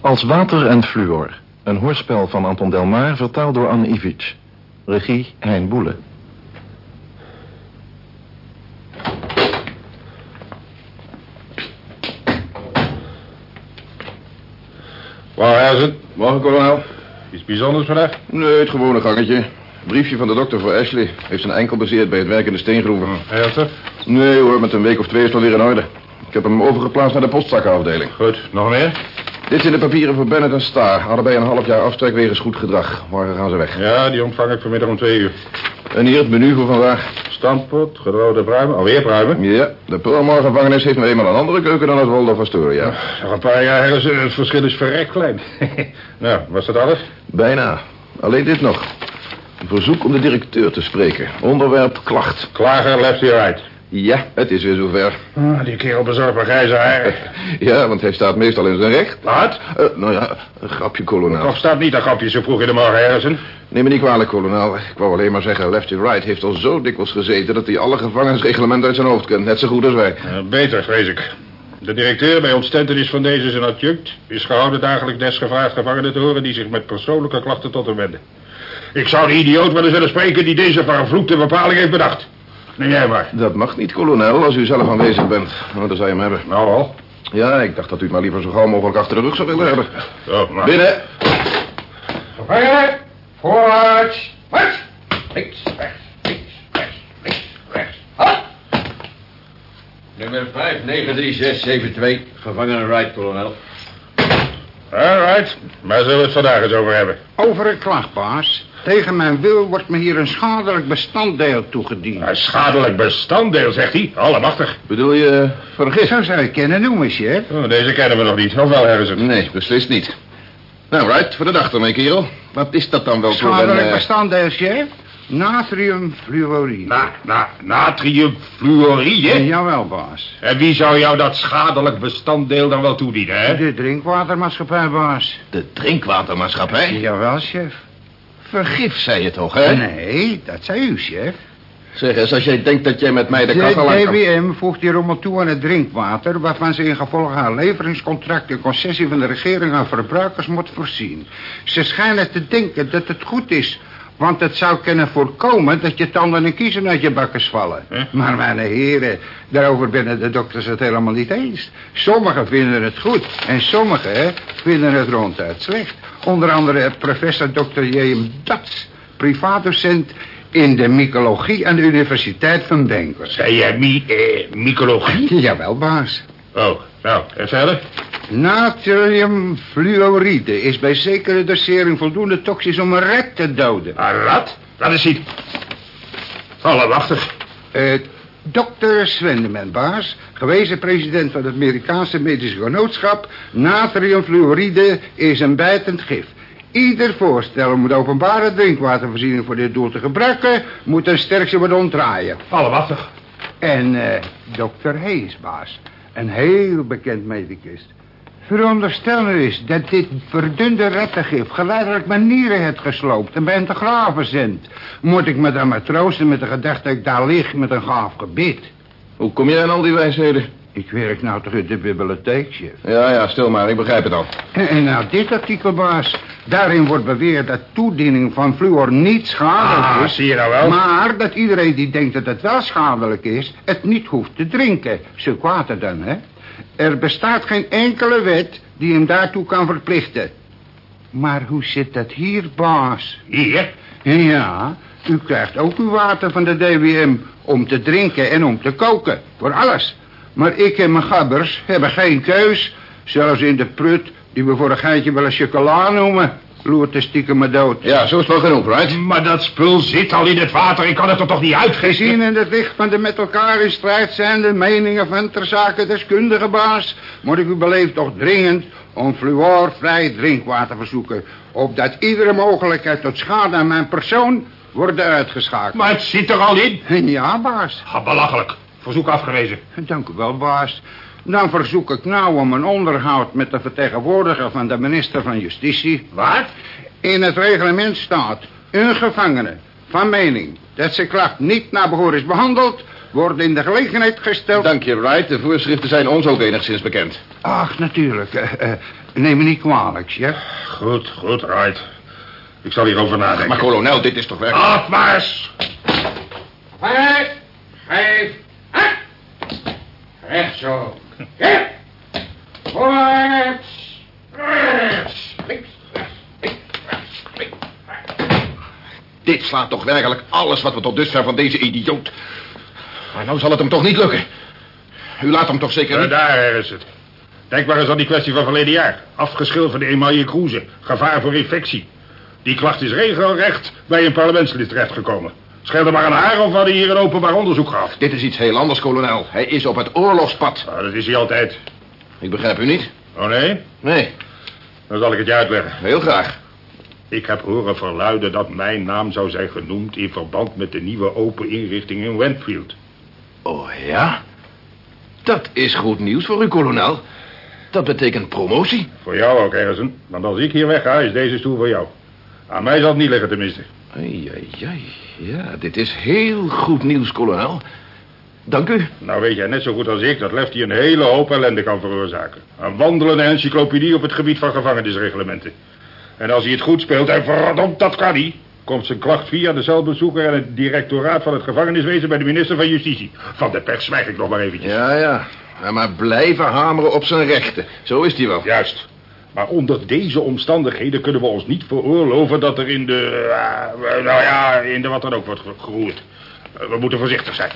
Als water en fluor. Een hoorspel van Anton Delmar, vertaald door Anne Ivic. Regie Hein Boele. Waar is het? Morgen, kolonel. Iets bijzonders vandaag? Nee, het gewone gangetje. Briefje van de dokter voor Ashley. Heeft zijn enkel bezeerd bij het werk in de steengroeven. Ernstig? Nee hoor, met een week of twee is het alweer in orde. Ik heb hem overgeplaatst naar de postzakkenafdeling. Goed, nog meer? Dit zijn de papieren voor Bennett en Starr. Allebei een half jaar aftrek wegens goed gedrag. Morgen gaan ze weg. Ja, die ontvang ik vanmiddag om twee uur. En hier het menu voor vandaag. Stampot, gedroogde pruimen, alweer pruimen. Ja, de Pearlmore-gevangenis heeft nou eenmaal een andere keuken dan het Waldorf Astoria. Nog een paar jaar hebben ze, het verschil is verrekt klein. nou, was dat alles? Bijna. Alleen dit nog. Een verzoek om de directeur te spreken. Onderwerp klacht. Klager left hier right. Ja, het is weer zover. Ah, die kerel bezorgt mijn grijze haar. Ja, want hij staat meestal in zijn recht. Wat? Eh, nou ja, een grapje, kolonel. Of staat niet een grapje zo vroeg in de morgen, Harrison? Neem me niet kwalijk, kolonel. Ik wou alleen maar zeggen, Lefty Wright heeft al zo dikwijls gezeten... dat hij alle gevangenisreglementen uit zijn hoofd kent. Net zo goed als wij. Uh, beter, vrees ik. De directeur bij ontstentenis van deze zijn adjunct... is gehouden dagelijks desgevraagd gevangenen te horen... die zich met persoonlijke klachten tot hem wenden. Ik zou de idioot wel eens willen spreken... die deze vervloekte bepaling heeft bedacht. Neem jij maar. Dat mag niet, kolonel, als u zelf aanwezig bent. Nou, dan zou je hem hebben. Nou al. Ja, ik dacht dat u het maar liever zo gauw mogelijk achter de rug zou willen hebben. Zo, maar. Binnen. Gevangenen, voorwaarts, march. Links, rechts, links, rechts, links, rechts. Halt! Nummer 59372, gevangene Wright, kolonel. All right, waar zullen we het vandaag eens over hebben? Over een klachtbaas. Tegen mijn wil wordt me hier een schadelijk bestanddeel toegediend. Een schadelijk bestanddeel, zegt hij. Allemachtig. Bedoel je vergif? Zo zou je kennen noemen, chef. Oh, deze kennen we nog niet. Of wel, Harrison? Nee, beslist niet. Nou, Wright, voor de dag ermee, kerel. Wat is dat dan wel voor een... Schadelijk eh, bestanddeel, chef. Natriumfluoride. Na, na, natriumfluoride? Jawel, baas. En wie zou jou dat schadelijk bestanddeel dan wel toedienen, hè? De drinkwatermaatschappij, baas. De drinkwatermaatschappij? Jawel, chef. Vergif, zei je toch, hè? Nee, dat zei u, chef. Zeg eens, als jij denkt dat jij met mij de De aan kan... DWM voegt die rommel toe aan het drinkwater... waarvan ze in gevolg haar leveringscontract en concessie van de regering aan verbruikers moet voorzien. Ze schijnen te denken dat het goed is... want het zou kunnen voorkomen dat je tanden en kiezen uit je bakkers vallen. Huh? Maar mijn heren, daarover binnen de dokters het helemaal niet eens. Sommigen vinden het goed en sommigen vinden het ronduit slecht. Onder andere professor Dr. J.M. Dats, privaatdocent in de mycologie aan de Universiteit van Denver. Zei jij mi, eh, mycologie? Jawel, baas. Oh, nou, en verder? Natriumfluoride is bij zekere dosering voldoende toxisch om een ret te doden. Een rat? Laat eens zien. Allemachtig. Eh, Dr. Swendeman, baas, gewezen president van het Amerikaanse Medische Genootschap... natriumfluoride is een bijtend gif. Ieder voorstel om de openbare drinkwatervoorziening voor dit doel te gebruiken... moet ten sterkste worden ontdraaien. Allemachtig. En eh dokter Hayes, baas. Een heel bekend medicus. Veronderstel nu eens dat dit verdunde rettengif geleidelijk mijn nieren heeft gesloopt en bij hem te graven zendt. Moet ik me dan maar troosten met de gedachte dat ik daar lig met een gaaf gebit? Hoe kom jij aan al die wijsheden? Ik werk nou toch in de bibliotheek, chef. Ja, ja, stil maar, ik begrijp het al. En, en nou dit artikel, baas. Daarin wordt beweerd dat toediening van fluor niet schadelijk Ah, is. zie je nou wel? Maar dat iedereen die denkt dat het wel schadelijk is... het niet hoeft te drinken. Zo kwaad het dan, hè? Er bestaat geen enkele wet die hem daartoe kan verplichten. Maar hoe zit dat hier, baas? Hier? Ja, u krijgt ook uw water van de DWM om te drinken en om te koken. Voor alles. Maar ik en mijn gabbers hebben geen keus. Zelfs in de prut, die we voor een geintje wel een chocola noemen... loert de stiekem me dood. Ja, zo is het wel genoeg, Wright. Maar dat spul zit al in het water. Ik kan het er toch niet uitgissen? Gezien in het licht van de met elkaar in strijd zijnde meningen van ter zake deskundige baas... moet ik u beleefd toch dringend om fluorvrij drinkwater verzoeken... opdat iedere mogelijkheid tot schade aan mijn persoon wordt uitgeschakeld. Maar het zit er al in. Ja, baas. Ga belachelijk. Verzoek afgewezen. Dank u wel, baas. Dan verzoek ik nou om een onderhoud met de vertegenwoordiger van de minister van Justitie. Wat? In het reglement staat... een gevangene van mening dat zijn klacht niet naar behoor is behandeld... worden in de gelegenheid gesteld... Dank je, Wright. De voorschriften zijn ons ook enigszins bekend. Ach, natuurlijk. eh, eh, neem me niet kwalijk, chef. Goed, goed, right. Ik zal hierover nadenken. Maar kolonel, dit is toch werkelijk... Afmars! Vijf, vijf, ah! Recht zo. Ja. Voorwaarts. Rechts. Links, rechts, links, rechts, links, rechts. Dit slaat toch werkelijk alles wat we tot dusver van deze idioot... Maar nou zal het hem toch niet lukken. U laat hem toch zeker Ja, niet... daar is het. Denk maar eens aan die kwestie van verleden jaar. Afgeschilferde emaille cruise. Gevaar voor infectie. Die klacht is regelrecht bij een parlementslid terechtgekomen. Scheelde maar een haar of hadden hier een openbaar onderzoek gehad. Dit is iets heel anders, kolonel. Hij is op het oorlogspad. Nou, dat is hij altijd. Ik begrijp u niet? Oh nee? Nee, Dan zal ik het je uitleggen. heel graag. Ik heb horen verluiden dat mijn naam zou zijn genoemd... in verband met de nieuwe open inrichting in Wentfield. Oh ja? Dat is goed nieuws voor u, kolonel. Dat betekent promotie. Voor jou ook, Harrison. Want als ik hier wegga, is deze stoel voor jou. Aan mij zal het niet liggen, tenminste. Ai, ai, ai. Ja, dit is heel goed nieuws, kolonel. Dank u. Nou weet jij net zo goed als ik dat Lefty een hele hoop ellende kan veroorzaken. Een wandelende encyclopedie op het gebied van gevangenisreglementen. En als hij het goed speelt, en verdomd, dat kan hij... komt zijn klacht via de celbezoeker en het directoraat van het gevangeniswezen... bij de minister van Justitie. Van de pers zwijg ik nog maar eventjes. Ja, ja. Ja, Maar blijven hameren op zijn rechten. Zo is hij wel. Juist. Maar onder deze omstandigheden kunnen we ons niet veroorloven dat er in de... eh, nou ja, in de wat dan ook wordt ge- geroerd. Eh, we moeten voorzichtig zijn.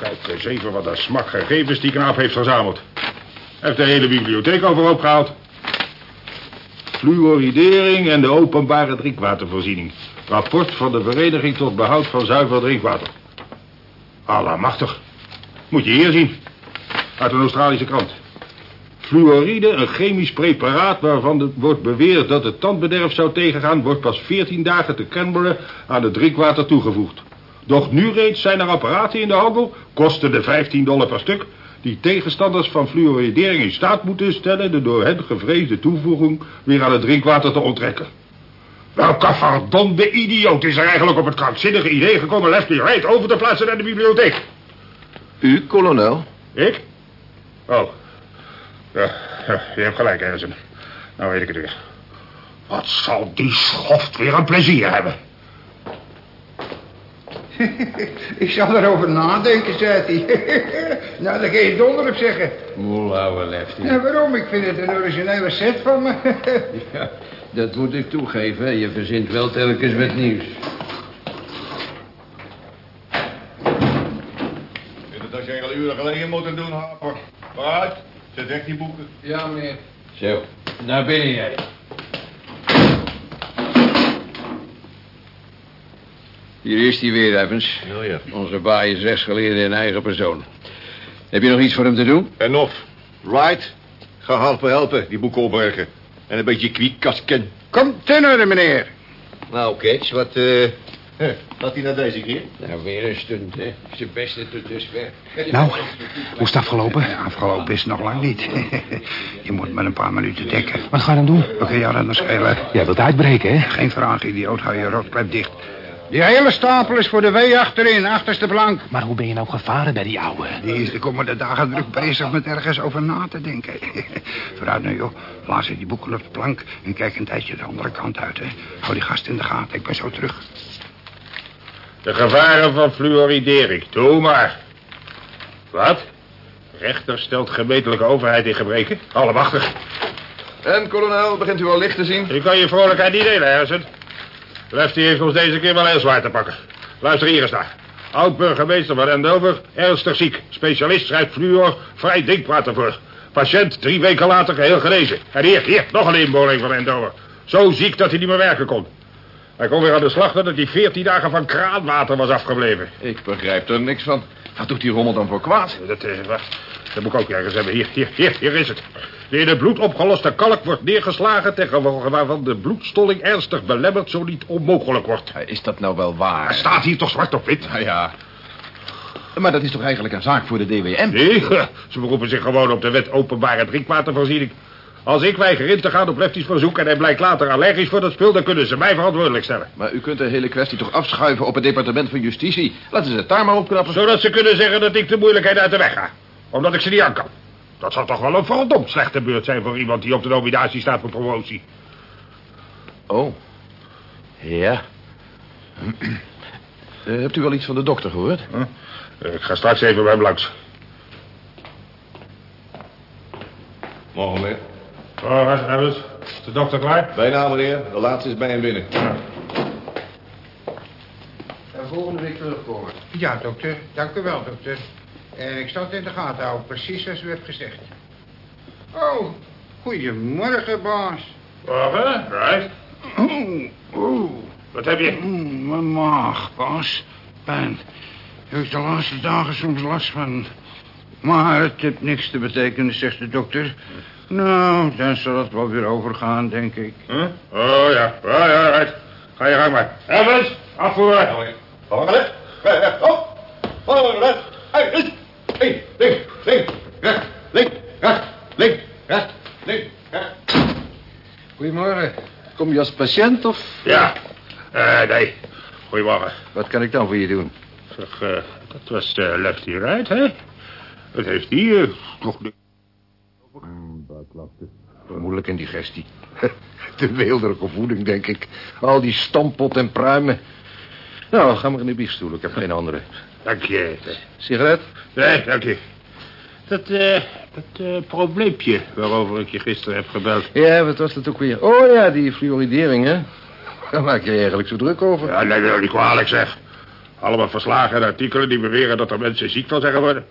Kijk eens even wat een smak gegevens die knaap heeft verzameld. Heeft de hele bibliotheek overhoop gehaald. Fluoridering en de openbare drinkwatervoorziening. Rapport van de Vereniging tot Behoud van Zuiver Drinkwater. Allemachtig. Moet je hier zien. Uit een Australische krant. Fluoride, een chemisch preparaat waarvan het wordt beweerd dat het tandbederf zou tegengaan... wordt pas 14 dagen te Canberra aan het drinkwater toegevoegd. Doch nu reeds zijn er apparaten in de handel, kosten de 15 dollar per stuk... die tegenstanders van fluoridering in staat moeten stellen... de door hen gevreesde toevoeging weer aan het drinkwater te onttrekken. Welke verdomde idioot is er eigenlijk op het krankzinnige idee gekomen... Leslie Wright over te plaatsen naar de bibliotheek? U, kolonel? Ik? Oh. Ja, ja, je hebt gelijk, Harrison. Nou weet ik het weer. Wat zal die schoft weer een plezier hebben. Ik zal erover nadenken, zei hij. nou, daar ga je donder op zeggen. Moel, ouwe lefty. En waarom? Ik vind het een originele set van me. Ja, dat moet ik toegeven. Je verzint wel telkens wat nieuws. Dat had je al uren geleden moeten doen, Harper. Vooruit, zet weg die boeken. Ja, meneer. Zo, naar binnen jij. Hier is hij weer, Evans. Oh ja. Onze baai is rechtsgeleerde in eigen persoon. Heb je nog iets voor hem te doen? En of, Right, ga Harper helpen, die boeken opbergen. En een beetje kwiekkasken. Kom ten orde, meneer. Nou, Ketch, wat, eh... Wat hij nou deze keer? Nou, weer een stunt, hè. Zijn beste tot dusver. Nou, hoe is het afgelopen? Afgelopen is het nog lang niet. je moet met een paar minuten dekken. Wat ga je dan doen? Oké, ja, dan schelen. Jij wilt uitbreken, hè? Geen vraag, idioot. Hou je rotklep dicht. Die hele stapel is voor de wee achterin, achterste plank. Maar hoe ben je nou gevaren bij die ouwe? Die is de komende dagen druk bezig met ergens over na te denken. Vooruit nu, joh. Laat ze die boeken op de plank en kijk een tijdje de andere kant uit, hè. Hou die gast in de gaten, ik ben zo terug. De gevaren van fluoridering. Doe maar. Wat? Rechter stelt gemeentelijke overheid in gebreken? Allemachtig. En, kolonel, begint u al licht te zien? Ik kan je vrolijkheid niet delen, Harrison. Lefty heeft ons deze keer wel heel zwaar te pakken. Luister hier eens naar. Oud-burgemeester van Endover, ernstig ziek. Specialist schrijft fluor, vrij drinkwater voor. Patiënt drie weken later geheel genezen. En hier, hier, nog een inboorling van Endover. Zo ziek dat hij niet meer werken kon. Hij kon weer aan de slag nadat hij veertien dagen van kraanwater was afgebleven. Ik begrijp er niks van. Wat doet die rommel dan voor kwaad? Dat, eh, wacht. dat moet ik ook ergens hebben. Hier, hier, hier, hier is het. De in het bloed opgeloste kalk wordt neergeslagen... gevolge waarvan de bloedstolling ernstig belemmerd... zo niet onmogelijk wordt. Is dat nou wel waar? Er staat hier toch zwart op wit? Nou ja. Maar dat is toch eigenlijk een zaak voor de DWM? Nee, ze beroepen zich gewoon op de wet openbare drinkwatervoorziening. Als ik weiger in te gaan op Lefty's verzoek... en hij blijkt later allergisch voor dat spul... dan kunnen ze mij verantwoordelijk stellen. Maar u kunt de hele kwestie toch afschuiven op het departement van justitie. Laten ze het daar maar opknappen. Zodat ze kunnen zeggen dat ik de moeilijkheden uit de weg ga. Omdat ik ze niet aan kan. Dat zal toch wel een verdomd slechte beurt zijn... voor iemand die op de nominatie staat voor promotie. Oh. Ja. Eh, hebt u wel iets van de dokter gehoord? Huh? Ik ga straks even bij hem langs. Morgen, meneer. Oh, Evans. Is de dokter klaar? Bijna, meneer. De laatste is bij hem binnen. En volgende week terugkomen. Ja, dokter. Dank u wel, dokter. En ik zal het in de gaten houden, precies zoals u hebt gezegd. Oh, goedemorgen, baas. Morgen, right. Oh, oh. Wat heb je? Mm, mijn maag, baas. Pijn. Heb ik de laatste dagen soms last van. Maar het heeft niks te betekenen, zegt de dokter. Nou, dan zal het wel weer overgaan, denk ik. Huh? Oh ja, oh, ja, right. Ga je gang maar. Evans, afvoeren. Oh, links. Hey, links, links, rechts, links, rechts, links, rechts, links, rechts. Goedemorgen. Kom je als patiënt of... Ja. Eh, nee. Goedemorgen. Wat kan ik dan voor je doen? Zeg, eh, dat was uh, Lefty Wright, hè? Wat heeft die eh, toch... de- Vermoedelijk indigestie. Te weelderige voeding, denk ik. Al die stampot en pruimen. Nou, ga maar in de biefstoel. Ik heb geen andere. Dank je. Sigaret? Nee, dank je. Dat, eh, dat eh, probleempje waarover ik je gisteren heb gebeld. Ja, wat was dat ook weer? Oh ja, die fluoridering, hè? Daar maak je je eigenlijk zo druk over. Ja, nee, nee, niet kwalijk zeg. Allemaal verslagen en artikelen die beweren dat er mensen ziek van zijn geworden.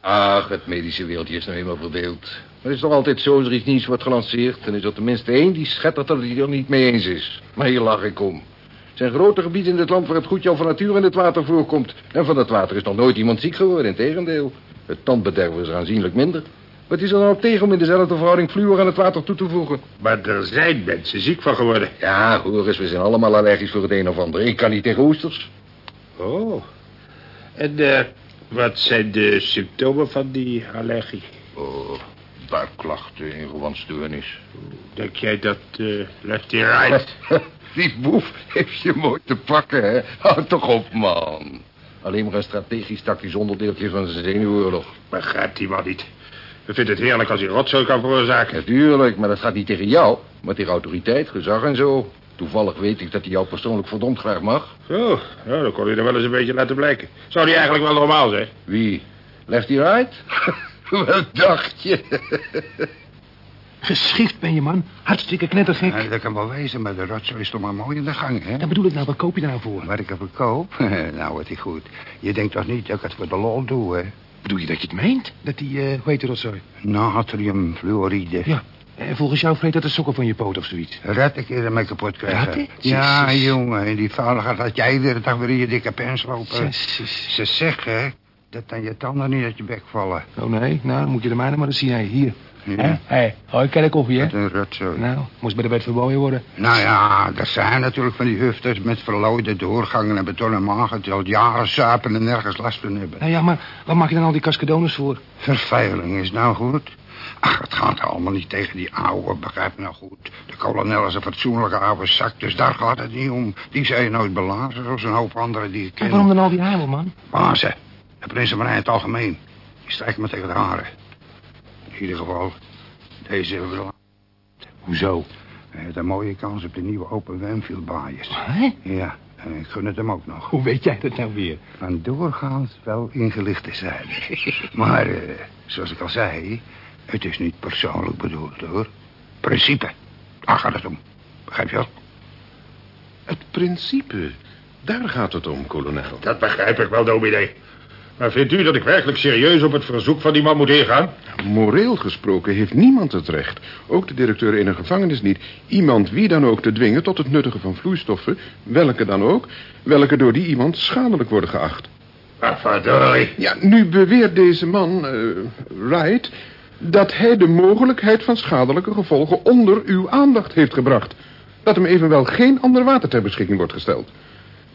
Ach, het medische wereldje is nou eenmaal verdeeld. Het is toch altijd zo, als er iets nieuws wordt gelanceerd... dan is er tenminste één die schettert dat hij er niet mee eens is. Maar hier lach ik om. Er zijn grote gebieden in dit land waar het goedje al van nature in het water voorkomt. En van dat water is nog nooit iemand ziek geworden, integendeel. Het tandbederven is er aanzienlijk minder. Wat is er dan op tegen om in dezelfde verhouding fluor aan het water toe te voegen? Maar er zijn mensen ziek van geworden. Ja, hoor eens, we zijn allemaal allergisch voor het een of ander. Ik kan niet tegen oesters. Oh. En eh, wat zijn de symptomen van die allergie? Oh, buikklachten, ingewandstoornis. Denk jij dat eh, Lefty Wright... Die boef heeft je mooi te pakken, hè? Houd toch op, man. Alleen maar een strategisch tactisch onderdeeltje van zijn zenuwoorlog. Begrijpt die man niet. We vinden het heerlijk als hij rotzooi kan veroorzaken. Natuurlijk, maar dat gaat niet tegen jou, maar tegen autoriteit, gezag en zo. Toevallig weet ik dat hij jou persoonlijk verdomd graag mag. Zo, ja, dan kon hij er wel eens een beetje laten blijken. Zou die eigenlijk wel normaal zijn? Wie? Lefty Right? Wat dacht je? Geschift ben je, man. Hartstikke knettergek. Ja, dat kan wel wezen, maar de rotzooi is toch maar mooi in de gang, hè? Dat bedoel ik nou, wat koop je daar nou voor? Wat ik ervoor koop? nou, wat is goed. Je denkt toch niet dat ik het voor de lol doe, hè? Bedoel je dat je het meent? Dat die, eh, hoe heet dat zo? Natriumfluoride. Ja. En volgens jou vreet dat de sokken van je poot of zoiets. Red ik er mee kapot krijgen. Ja, jongen. En die vuiligheid dat jij iedere dag weer in je dikke pens lopen. Jezus. Ze zeggen dat dan je tanden niet uit je bek vallen. Oh nee, nou, dan moet je de mijne maar eens zien. Hier. Ja. Hé, hey, hoi, ik koffie, hè? Wat een rotzooi. Nou, moest bij de bed verboden worden. Nou ja, er zijn natuurlijk van die hufters met verlooide doorgangen en betonnen magen... die al jaren zuipen en nergens last van hebben. Nou ja, maar wat maak je dan al die cascadones voor? Vervuiling is nou goed. Ach, het gaat allemaal niet tegen die oude, begrijp nou goed. De kolonel is een fatsoenlijke oude zak, dus daar gaat het niet om. Die zou je nooit belazen, zoals een hoop anderen die ik ken. En waarom dan al die heimel, man? Bazen, de prinsenmarij in het algemeen. Die strijken me tegen de haren. In ieder geval, deze hebben we wel. Hoezo? Hij heeft een mooie kans op de nieuwe Open Wenfield baaiers. Hè? Ja, en ik gun het hem ook nog. Hoe weet jij dat nou weer? Van doorgaans wel ingelicht te zijn. maar, eh, zoals ik al zei, het is niet persoonlijk bedoeld, hoor. Principe, daar gaat het om. Begrijp je wel? Het principe, daar gaat het om, kolonel. Dat begrijp ik wel, dominee. Maar vindt u dat ik werkelijk serieus op het verzoek van die man moet ingaan? Moreel gesproken heeft niemand het recht, ook de directeur in een gevangenis niet, iemand wie dan ook te dwingen tot het nuttigen van vloeistoffen, welke dan ook, welke door die iemand schadelijk worden geacht. Maar verdorie. Ja, nu beweert deze man, eh, Wright, dat hij de mogelijkheid van schadelijke gevolgen onder uw aandacht heeft gebracht. Dat hem evenwel geen ander water ter beschikking wordt gesteld.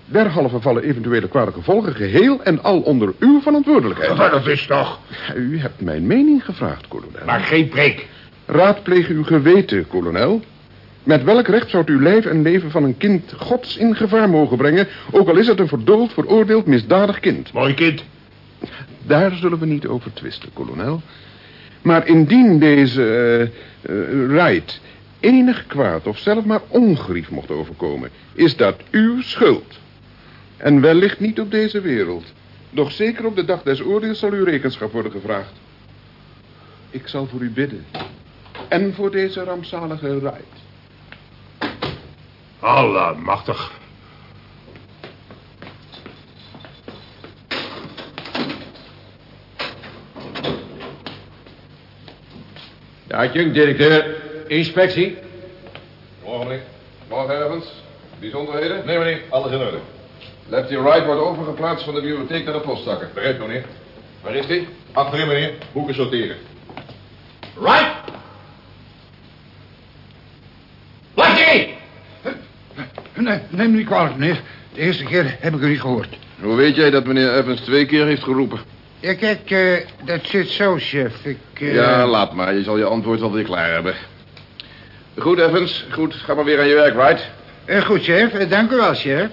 Derhalve vallen eventuele kwade gevolgen geheel en al onder uw verantwoordelijkheid. Maar dat is toch... U hebt mijn mening gevraagd, kolonel. Maar geen preek. Raadpleeg uw geweten, kolonel. Met welk recht zou uw lijf en leven van een kind gods in gevaar mogen brengen... ook al is het een verdoold, veroordeeld, misdadig kind? Mooi kind. Daar zullen we niet over twisten, kolonel. Maar indien deze Wright enig kwaad of zelf maar ongerief mocht overkomen... is dat uw schuld. En wellicht niet op deze wereld. Doch zeker op de dag des oordeels zal uw rekenschap worden gevraagd. Ik zal voor u bidden. En voor deze rampzalige Wright. Allemachtig. De adjunct-directeur, inspectie. Morgen, meneer. Morgen, ergens. Bijzonderheden? Nee, meneer, alles in orde. Lefty Wright wordt overgeplaatst van de bibliotheek naar de postzakken. Begrijp, meneer. Waar is die? Achterin, meneer. Boeken sorteren. Right! Lucky! Nee, neem me niet kwalijk, meneer. De eerste keer heb ik u niet gehoord. Hoe weet jij dat meneer Evans twee keer heeft geroepen? Ja, kijk, eh, dat zit zo, chef. Ik, eh, Ja, laat maar. Je zal je antwoord wel weer klaar hebben. Goed, Evans. Goed, ga maar weer aan je werk, Wright. eh, goed, chef. Dank u wel, chef.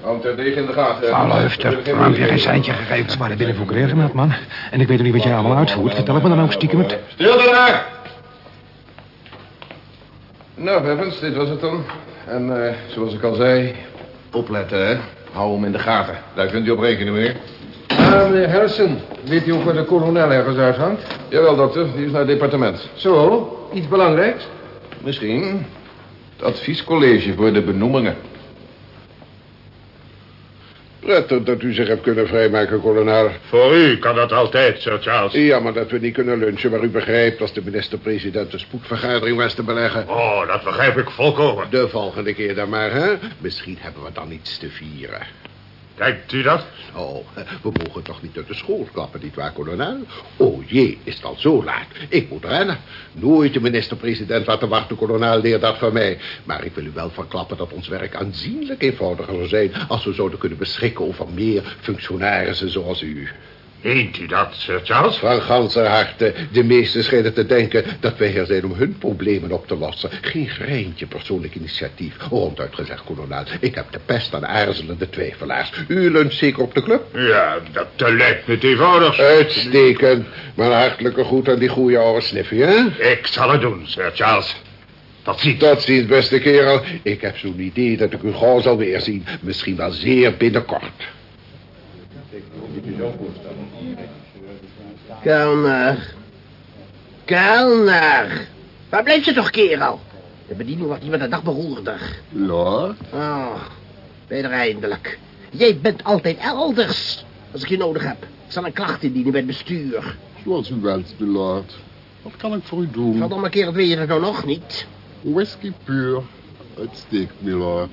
Houd ter degen in de gaten. Alle heftig. Waarom heb je geen seintje gegeven? Maar dat binnen voor man. En ik weet nog niet wat jij allemaal uitvoert. Vertel het me dan ook stiekem het. Stil daar! Nou, Evans, dit was het dan. En eh, zoals ik al zei, opletten, hè. Hou hem in de gaten. Daar kunt u op rekenen, meneer. Ah, meneer Harrison. Weet u ook waar de kolonel ergens uithangt? Jawel, dokter. Die is naar het departement. Zo, iets belangrijks? Misschien. Het adviescollege voor de benoemingen. Prettig dat u zich hebt kunnen vrijmaken, kolonel. Voor u kan dat altijd, Sir Charles. Jammer dat we niet kunnen lunchen, maar u begrijpt... als de minister-president een spoedvergadering was te beleggen... Oh, dat begrijp ik volkomen. De volgende keer dan maar, hè? Misschien hebben we dan iets te vieren. Kijkt u dat? Oh, we mogen toch niet uit de school klappen, nietwaar, kolonel? Oh jee, is het al zo laat? Ik moet rennen. Nooit de minister-president laten wachten, kolonel, leer dat van mij. Maar ik wil u wel verklappen dat ons werk aanzienlijk eenvoudiger zou zijn... als we zouden kunnen beschikken over meer functionarissen zoals u. Meent u dat, Sir Charles? Van ganser harte. De meesten schijnen te denken dat wij hier zijn om hun problemen op te lossen. Geen greintje persoonlijk initiatief. Ronduit gezegd, kolonel. Ik heb de pest aan aarzelende twijfelaars. U luncht zeker op de club? Ja, dat lijkt me het eenvoudigst. Uitstekend. Maar een hartelijke groet aan die goeie oude Sniffy, hè? Ik zal het doen, Sir Charles. Tot ziens. Tot ziens, beste kerel. Ik heb zo'n idee dat ik u gauw zal weerzien. Misschien wel zeer binnenkort. Kelner. Kelner. Waar blijft je toch, kerel? De bediening wordt hier met de dag beroerder. Ja? Oh, ben je er eindelijk. Jij bent altijd elders. Als ik je nodig heb. Ik zal een klacht indienen bij het bestuur. Zoals u wenst, milord. Wat kan ik voor u doen? Verdomme kerel, weet je het nou nog niet? Whisky puur. Uitstekend, milord.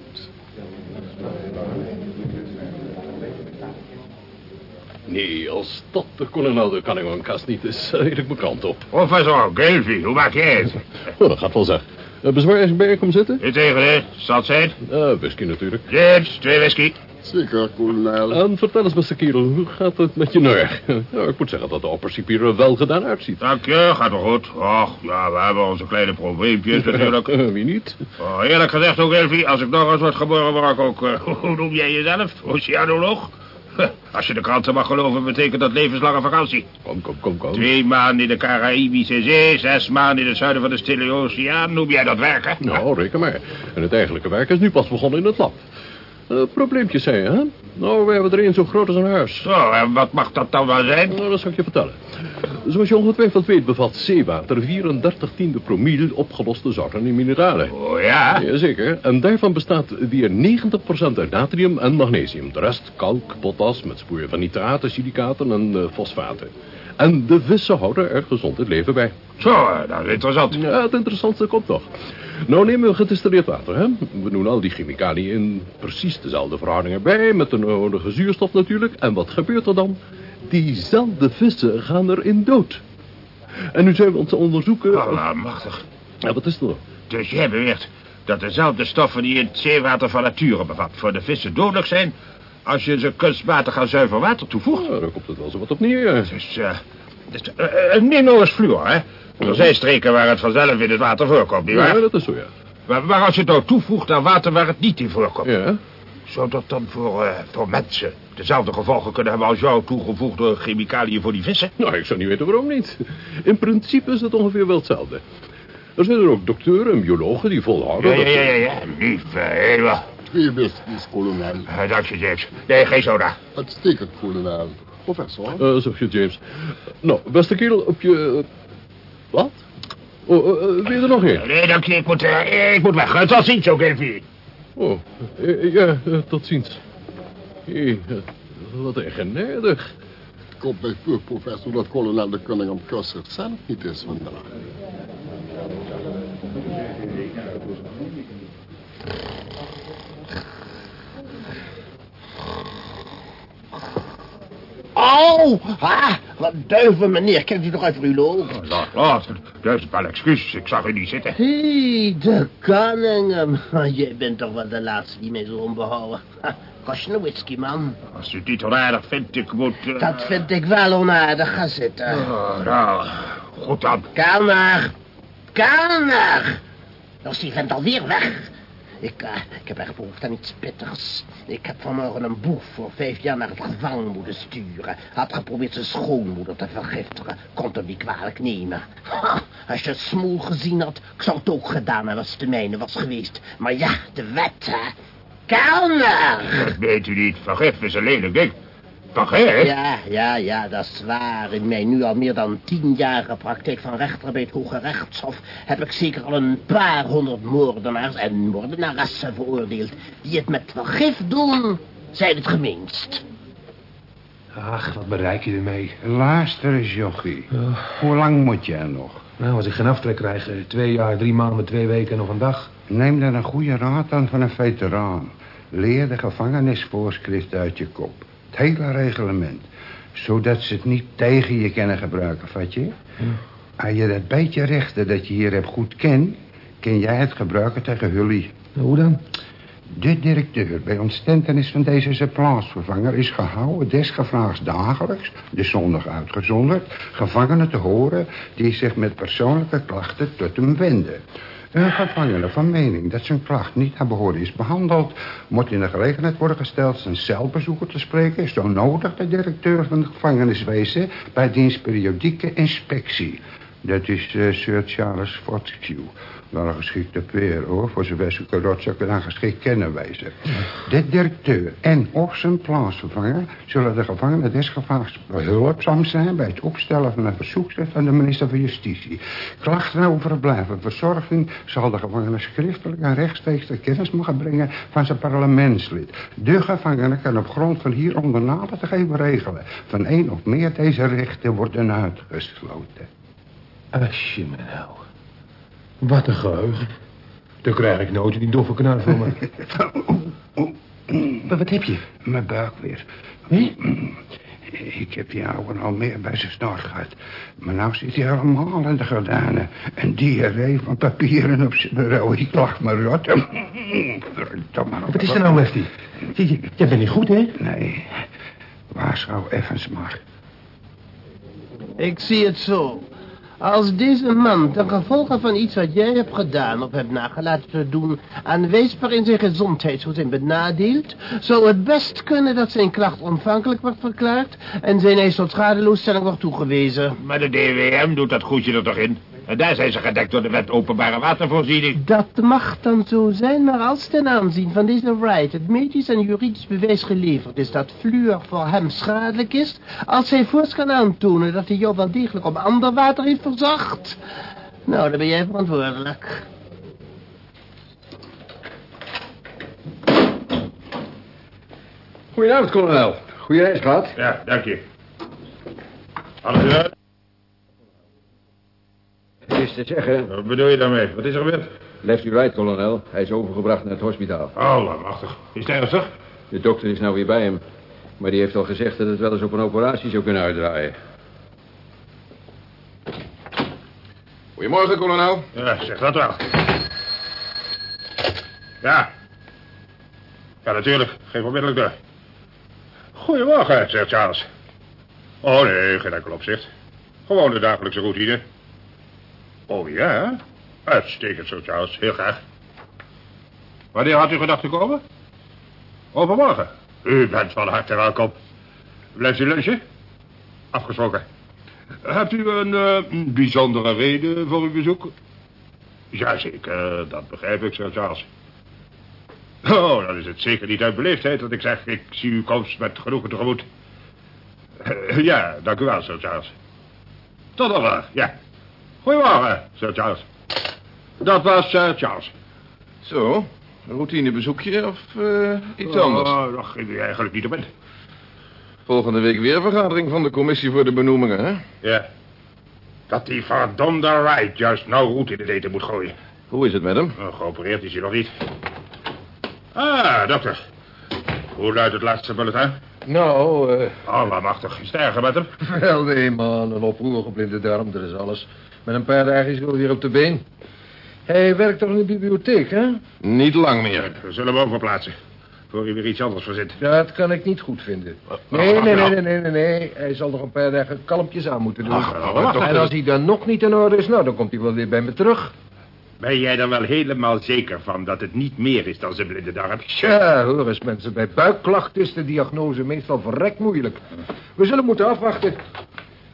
Nee, als dat de kolonel de Cunningham-kast niet is, rijd ik mijn kant op. Professor Gelvy, hoe maak jij het? Oh, dat gaat wel zeg. Uh, bezwaar ik bij je kom zitten? U tegen, hè? Zal het zijn? Uh, whisky natuurlijk. James, twee whisky. Zeker, kolonel. En vertel eens, beste kerel, hoe gaat het met je nerg? Ja, ik moet zeggen dat de oppercipier er wel gedaan uitziet. Dank je, gaat wel goed. Och, ja, we hebben onze kleine probleempjes natuurlijk. Wie niet? Oh, eerlijk gezegd ook, Gelvy, als ik nog eens word geboren, word ik ook... Uh, hoe noem jij jezelf? Oceanoloog? Als je de kranten mag geloven, betekent dat levenslange vakantie. Kom, kom, kom, kom. Twee maanden in de Caraïbische Zee, zes maanden in het zuiden van de Stille Oceaan. Noem jij dat werken? Nou, reken maar. En het eigenlijke werk is nu pas begonnen in het lab. Uh, probleempjes zijn, hè? Nou, we hebben er één zo groot als een huis. Zo, en wat mag dat dan wel zijn? Nou, dat zal ik je vertellen. Zoals je ongetwijfeld weet bevat zeewater 34 tiende promiel opgeloste zouten en mineralen. Oh ja? Jazeker. En daarvan bestaat weer 90% uit natrium en magnesium. De rest kalk, potas met sporen van nitraten, silicaten en uh, fosfaten. En de vissen houden er gezond het leven bij. Zo, dat is interessant. Ja, het interessantste komt nog. Nou nemen we gedistilleerd water, hè. We doen al die chemicaliën in precies dezelfde verhouding erbij... met de nodige zuurstof natuurlijk. En wat gebeurt er dan? Diezelfde vissen gaan erin dood. En nu zijn we ons te onderzoeken... Allemachtig. Ja, wat is er? Dus jij beweert dat dezelfde stoffen die in het zeewater van nature bevat... voor de vissen dodelijk zijn... als je ze kunstmatig aan zuiver water toevoegt? Ja, daar komt het wel zo wat op neer. Dus, uh, Dus, neem nou eens fluor, hè. Er zijn streken waar het vanzelf in het water voorkomt, nietwaar? Ja, dat is zo, ja. Maar, maar als je het nou toevoegt aan water waar het niet in voorkomt... Ja? zou dat dan voor, eh, voor mensen dezelfde gevolgen kunnen hebben als jouw toegevoegde chemicaliën voor die vissen? Nou, ik zou niet weten waarom niet. In principe is het ongeveer wel hetzelfde. Er zijn er ook dokteren en biologen die volhouden... Ja, ja, dat- ja, ja, ja. Lief, eh, helemaal. Twee whiskies, kolonel. Eh, dank je, James. Nee, geen soda. Uitstekend, kolonel. Professor. Eh, zeg je, James. Nou, beste kerel, op je... Wat? Oh, eh, eh, wil je er nog een? Nee, dank je. Ik moet, eh, ik moet weg. Tot ziens ook even. Oh, eh, ja, tot ziens. Hé, eh, wat eigenaardig. Het komt mij voor, professor, dat kolonel de Cunningham Custer zelf niet is vandaag. Au! Ha! Wat duivel, meneer. Kent u toch uit voor uw loop? Laat, laat. Duizend wel excuses. Ik zag u niet zitten. Hé, de Cunningham. Jij bent toch wel de laatste die mij zo onbehouden. Kost je een whisky, man? Als u niet onaardig vindt, ik moet... eh, Dat vind ik wel onaardig. Ga zitten. oh, nou, goed dan. Kelner! Kelner! Nou is die vent alweer weg. Ik, eh, ik heb echt behoefte aan iets pittigs. Ik heb vanmorgen een boef voor vijf jaar naar het gevangen moeten sturen. Had geprobeerd zijn schoonmoeder te vergiftigen. Kon hem niet kwalijk nemen. Als je smoel gezien had, ik zou het ook gedaan hebben als het de was geweest. Maar ja, de wet, hè. Kelner! Dat weet u niet. Vergif is een lelijk ding. Vergif? Ja, ja, ja, dat is waar. In mijn nu al meer dan tienjarige praktijk van rechter bij het Hoge Rechtshof... heb ik zeker al een paar honderd moordenaars en moordenaressen veroordeeld... die het met vergif doen, zijn het gemeenst. Ach, wat bereik je ermee? Luister eens, jochie. Hoe lang moet jij nog? Nou, als ik geen aftrek krijg, eh, twee jaar, drie maanden, twee weken en nog een dag. Neem dan een goede raad aan van een veteraan. Leer de gevangenisvoorschriften uit je kop. Het hele reglement. Zodat ze het niet tegen je kunnen gebruiken, vat je? Als je dat beetje rechten dat je hier hebt goed kent... kun jij het gebruiken tegen Hully. Hoe dan? De directeur bij ontstentenis van deze zijn plaatsvervanger is gehouden desgevraagd dagelijks, de zondag uitgezonderd, gevangenen te horen die zich met persoonlijke klachten tot hem wenden. Een gevangene van mening dat zijn klacht niet naar behoren is behandeld... moet in de gelegenheid worden gesteld zijn celbezoeker te spreken... zo nodig de directeur van het gevangeniswezen bij diens periodieke inspectie. Dat is eh, Sir Charles Fortescue. Wel een geschikte peer, hoor. Voor zover ze karotzakken dan geschikt kennen wijzen. De directeur en of zijn plaatsvervanger... zullen de gevangenen desgevraagd behulpzaam zijn... bij het opstellen van een verzoekschrift aan de minister van Justitie. Klachten over verblijf en verzorging... zal de gevangene schriftelijk en rechtstreeks ter kennis mogen brengen... van zijn parlementslid. De gevangene kan op grond van hieronder nader te geven regelen... van één of meer deze rechten worden uitgesloten. Als je me nou. Wat een geheugen. Dan krijg ik nooit die doffe knar voor me. Maar wat heb je? Mijn buik weer. Hé? Ik heb die oude al meer bij zijn snor gehad. Maar nou zit hij helemaal in de gordijnen. Een diarree van papieren op zijn bureau. Ik lag me rot. Verdomme. Wat is er nou, Lefty? Jij bent niet goed, hè? Nee. Waarschuw Evans maar. Ik zie het zo. Als deze man ten gevolge van iets wat jij hebt gedaan of hebt nagelaten te doen... aanwijsbaar in zijn gezondheid zou zijn benadeeld... zou het best kunnen dat zijn klacht ontvankelijk wordt verklaard... en zijn eis tot schadeloosstelling wordt toegewezen. Maar de DWM doet dat goedje er toch in? En daar zijn ze gedekt door de wet openbare watervoorziening. Dat mag dan zo zijn, maar als ten aanzien van deze Wright... het medisch en juridisch bewijs geleverd is dat fluor voor hem schadelijk is... als hij voorts kan aantonen dat hij jou wel degelijk op ander water heeft verzacht... nou, dan ben jij verantwoordelijk. Goedenavond, kolonel. Goeie reis gehad. Ja, dank je. Alles in is te zeggen, Wat bedoel je daarmee? Wat is er gebeurd? left u right, kolonel. Hij is overgebracht naar het hospitaal. Allemachtig. Is het ernstig? De dokter is nou weer bij hem. Maar die heeft al gezegd dat het wel eens op een operatie zou kunnen uitdraaien. Goedemorgen, kolonel. Ja, zeg dat wel. Ja. Ja, natuurlijk. Geef onmiddellijk door. Goedemorgen, zegt Charles. Oh nee, geen enkel opzicht. Gewoon de dagelijkse routine. Oh ja? Uitstekend zo, Charles. Heel graag. Wanneer had u gedacht te komen? Overmorgen. U bent van harte welkom. Blijft u lunchen? Afgesproken. Hebt u een eh, bijzondere reden voor uw bezoek? Jazeker, dat begrijp ik, Sir Charles. Oh, dan is het zeker niet uit beleefdheid dat ik zeg... ik zie uw komst met genoegen tegemoet. Ja, dank u wel, Sir Charles. Tot dan, ja. Goedemorgen, Sir Charles. Dat was Sir Charles. Zo, een routinebezoekje of eh, iets anders? Oh, daar ging u eigenlijk niet op in. Volgende week weer een vergadering van de commissie voor de benoemingen, hè? Ja. Dat die verdomde Wright juist nou roet in het eten moet gooien. Hoe is het met hem? Nou, geopereerd is hij nog niet. Ah, dokter. Hoe luidt het laatste bulletin? Nou, eh... Allemachtig, is het erger met hem? Wel nee, man. Een oproer op blinde darm, dat is alles. Met een paar dagen is hij weer op de been. Hij werkt toch in de bibliotheek, hè? Niet lang meer. We zullen hem overplaatsen. Voor hij weer iets anders verzint. Dat kan ik niet goed vinden. Nee, nee, nee, nee, nee, nee. Hij zal nog een paar dagen kalmpjes aan moeten doen. En als hij dan nog niet in orde is, nou, dan komt hij wel weer bij me terug. Ben jij er wel helemaal zeker van dat het niet meer is dan zijn blinde darm? Tja, hoor eens mensen, bij buikklachten is de diagnose meestal verrekt moeilijk. We zullen moeten afwachten.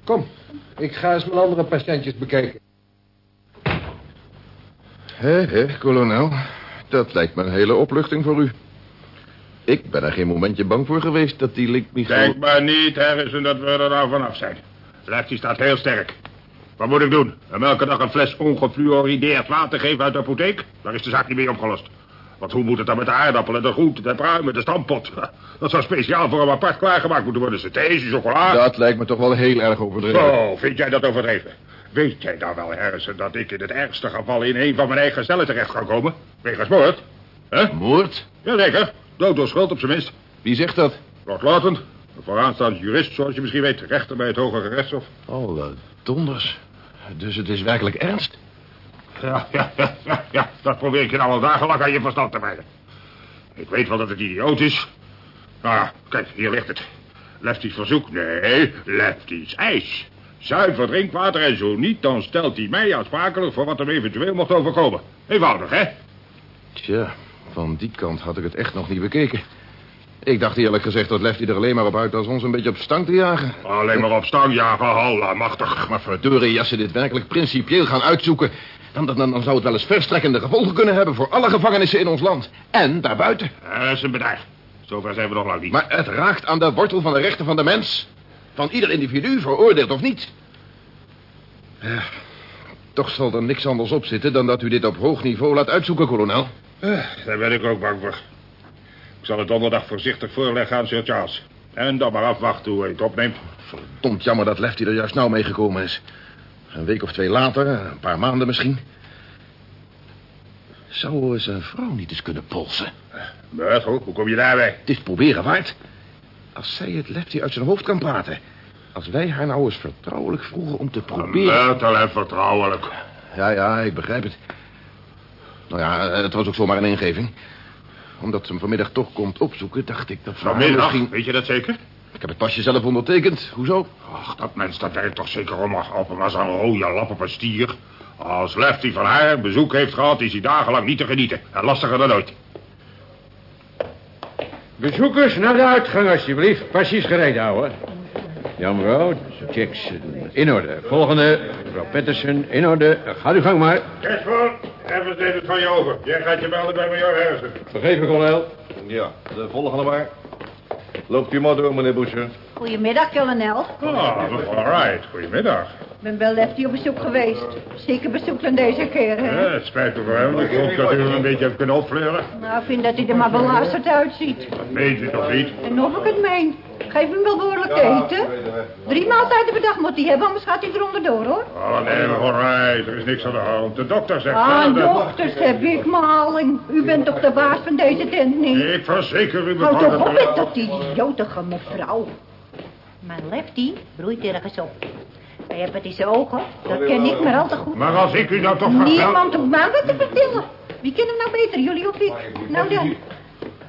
Kom, ik ga eens mijn andere patiëntjes bekijken. Hé, hé, kolonel. Dat lijkt me een hele opluchting voor u. Ik ben er geen momentje bang voor geweest dat die link niet... Denk maar niet, Harrison, dat we er nou vanaf zijn. Lefty staat heel sterk. Wat moet ik doen? Hem elke dag een fles ongefluorideerd water geven uit de apotheek? Daar is de zaak niet mee opgelost. Want hoe moet het dan met de aardappelen, de groenten, de pruimen, de stampot? Dat zou speciaal voor hem apart klaargemaakt moeten worden. Zijn chocola. Dat lijkt me toch wel heel erg overdreven. Zo, vind jij dat overdreven? Weet jij dan wel, Harrison, dat ik in het ergste geval in een van mijn eigen cellen terecht kan komen? Wegens moord? Hè? Moord? Jazeker. Dood door schuld op zijn minst. Wie zegt dat? Lord Lawton, een vooraanstaand jurist, zoals je misschien weet. Rechter bij het Hoge Gerechtshof. Oh, donders. Dus het is werkelijk ernst? Ja, ja, ja, ja. Dat probeer ik je nou al dagenlang aan je verstand te brengen. Ik weet wel dat het idioot is. Ah, kijk, hier ligt het. Lefty's verzoek? Nee, Lefty's eis. Zuiver drinkwater en zo niet, dan stelt hij mij aansprakelijk voor wat hem eventueel mocht overkomen. Eenvoudig, hè? Tja, van die kant had ik het echt nog niet bekeken. Ik dacht eerlijk gezegd dat Lefty er alleen maar op uit was ons een beetje op stang te jagen. Alleen maar op stang jagen, halla, machtig. Maar verdorie, als ze dit werkelijk principieel gaan uitzoeken... Dan, dan, dan zou het wel eens verstrekkende gevolgen kunnen hebben... voor alle gevangenissen in ons land. En daarbuiten. Dat is een bedrijf. Zover zijn we nog lang niet. Maar het raakt aan de wortel van de rechten van de mens. Van ieder individu, veroordeeld of niet. Ja, toch zal er niks anders op zitten... dan dat u dit op hoog niveau laat uitzoeken, kolonel. Eh, Daar ben ik ook bang voor. Ik zal het donderdag voorzichtig voorleggen aan Sir Charles. En dan maar afwachten hoe hij het opneemt. Verdomd jammer dat Lefty er juist nou meegekomen is. Een week of twee later, een paar maanden misschien. Zou zijn vrouw niet eens kunnen polsen? Myrtle, hoe kom je daarbij? Het is proberen waard. Als zij het Lefty uit zijn hoofd kan praten. Als wij haar nou eens vertrouwelijk vroegen om te proberen... Myrtle en vertrouwelijk. Ja, ja, ik begrijp het. Nou ja, het was ook zomaar een ingeving. Omdat ze hem vanmiddag toch komt opzoeken, dacht ik dat Vanmiddag, misschien... weet je dat zeker? Ik heb het pasje zelf ondertekend. Hoezo? Ach, dat mens, dat werkt toch zeker om, op hem als een rode lap op een stier. Als Lefty van haar bezoek heeft gehad, is hij dagenlang niet te genieten. En lastiger dan ooit. Bezoekers naar de uitgang, alsjeblieft. Passies gereed houden. Ja, mevrouw. Checks in orde. Volgende, mevrouw Patterson, in orde. Ga uw gang maar. Cashford, even neemt het van je over. Jij gaat je melden bij major Harrison. Vergeven, kolonel. Ja, de volgende maar. Loopt u maar door, meneer Boucher. Goedemiddag, kolonel. Ah, mevrouw Wright. Goedemiddag. Ik ben bij Lefty op bezoek geweest. Zeker bezoek dan deze keer, hè? Ja, het spijt me voor hem. Ik hoop dat u hem een beetje hebt kunnen opfleuren. Nou, ik vind dat hij er maar belasterd uitziet. Dat meent u toch niet? En of ik het meen. Geef hem wel behoorlijk te eten. Drie maaltijden per dag moet hij hebben, anders gaat hij eronder door, hoor. Oh, nee, mevrouw Wright. Er is niks aan de hand. De dokter zegt Ah, wel dat- dokters heb ik maling. U bent toch de baas van deze tent niet? Ik verzeker u, Houd mevrouw... toch op dat- met dat idiotige mevrouw. Mijn Lefty broeit ergens op. Hij hebt het in zijn ogen. Dat ken ik maar al te goed. Maar als ik u nou toch vertel... Niemand hoeft mij wat te vertellen. Wie kent hem nou beter, jullie of ik? Nou dan.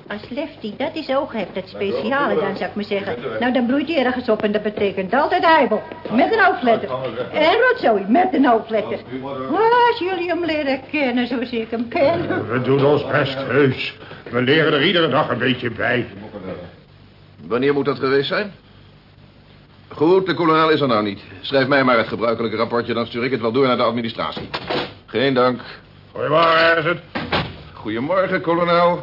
Als Lefty dat is oog heeft, dat speciale, dan zou ik maar zeggen... Nou, dan bloeit hij ergens op en dat betekent altijd heibel. Met een hoofdletter. En rotzooi, met een hoofdletter. Als jullie hem leren kennen zoals ik hem ken. We doen ons best, heus. We leren er iedere dag een beetje bij. Wanneer moet dat geweest zijn? Goed, de kolonel is er nou niet. Schrijf mij maar het gebruikelijke rapportje, dan stuur ik het wel door naar de administratie. Geen dank. Goedemorgen, Harrison. Goedemorgen, kolonel.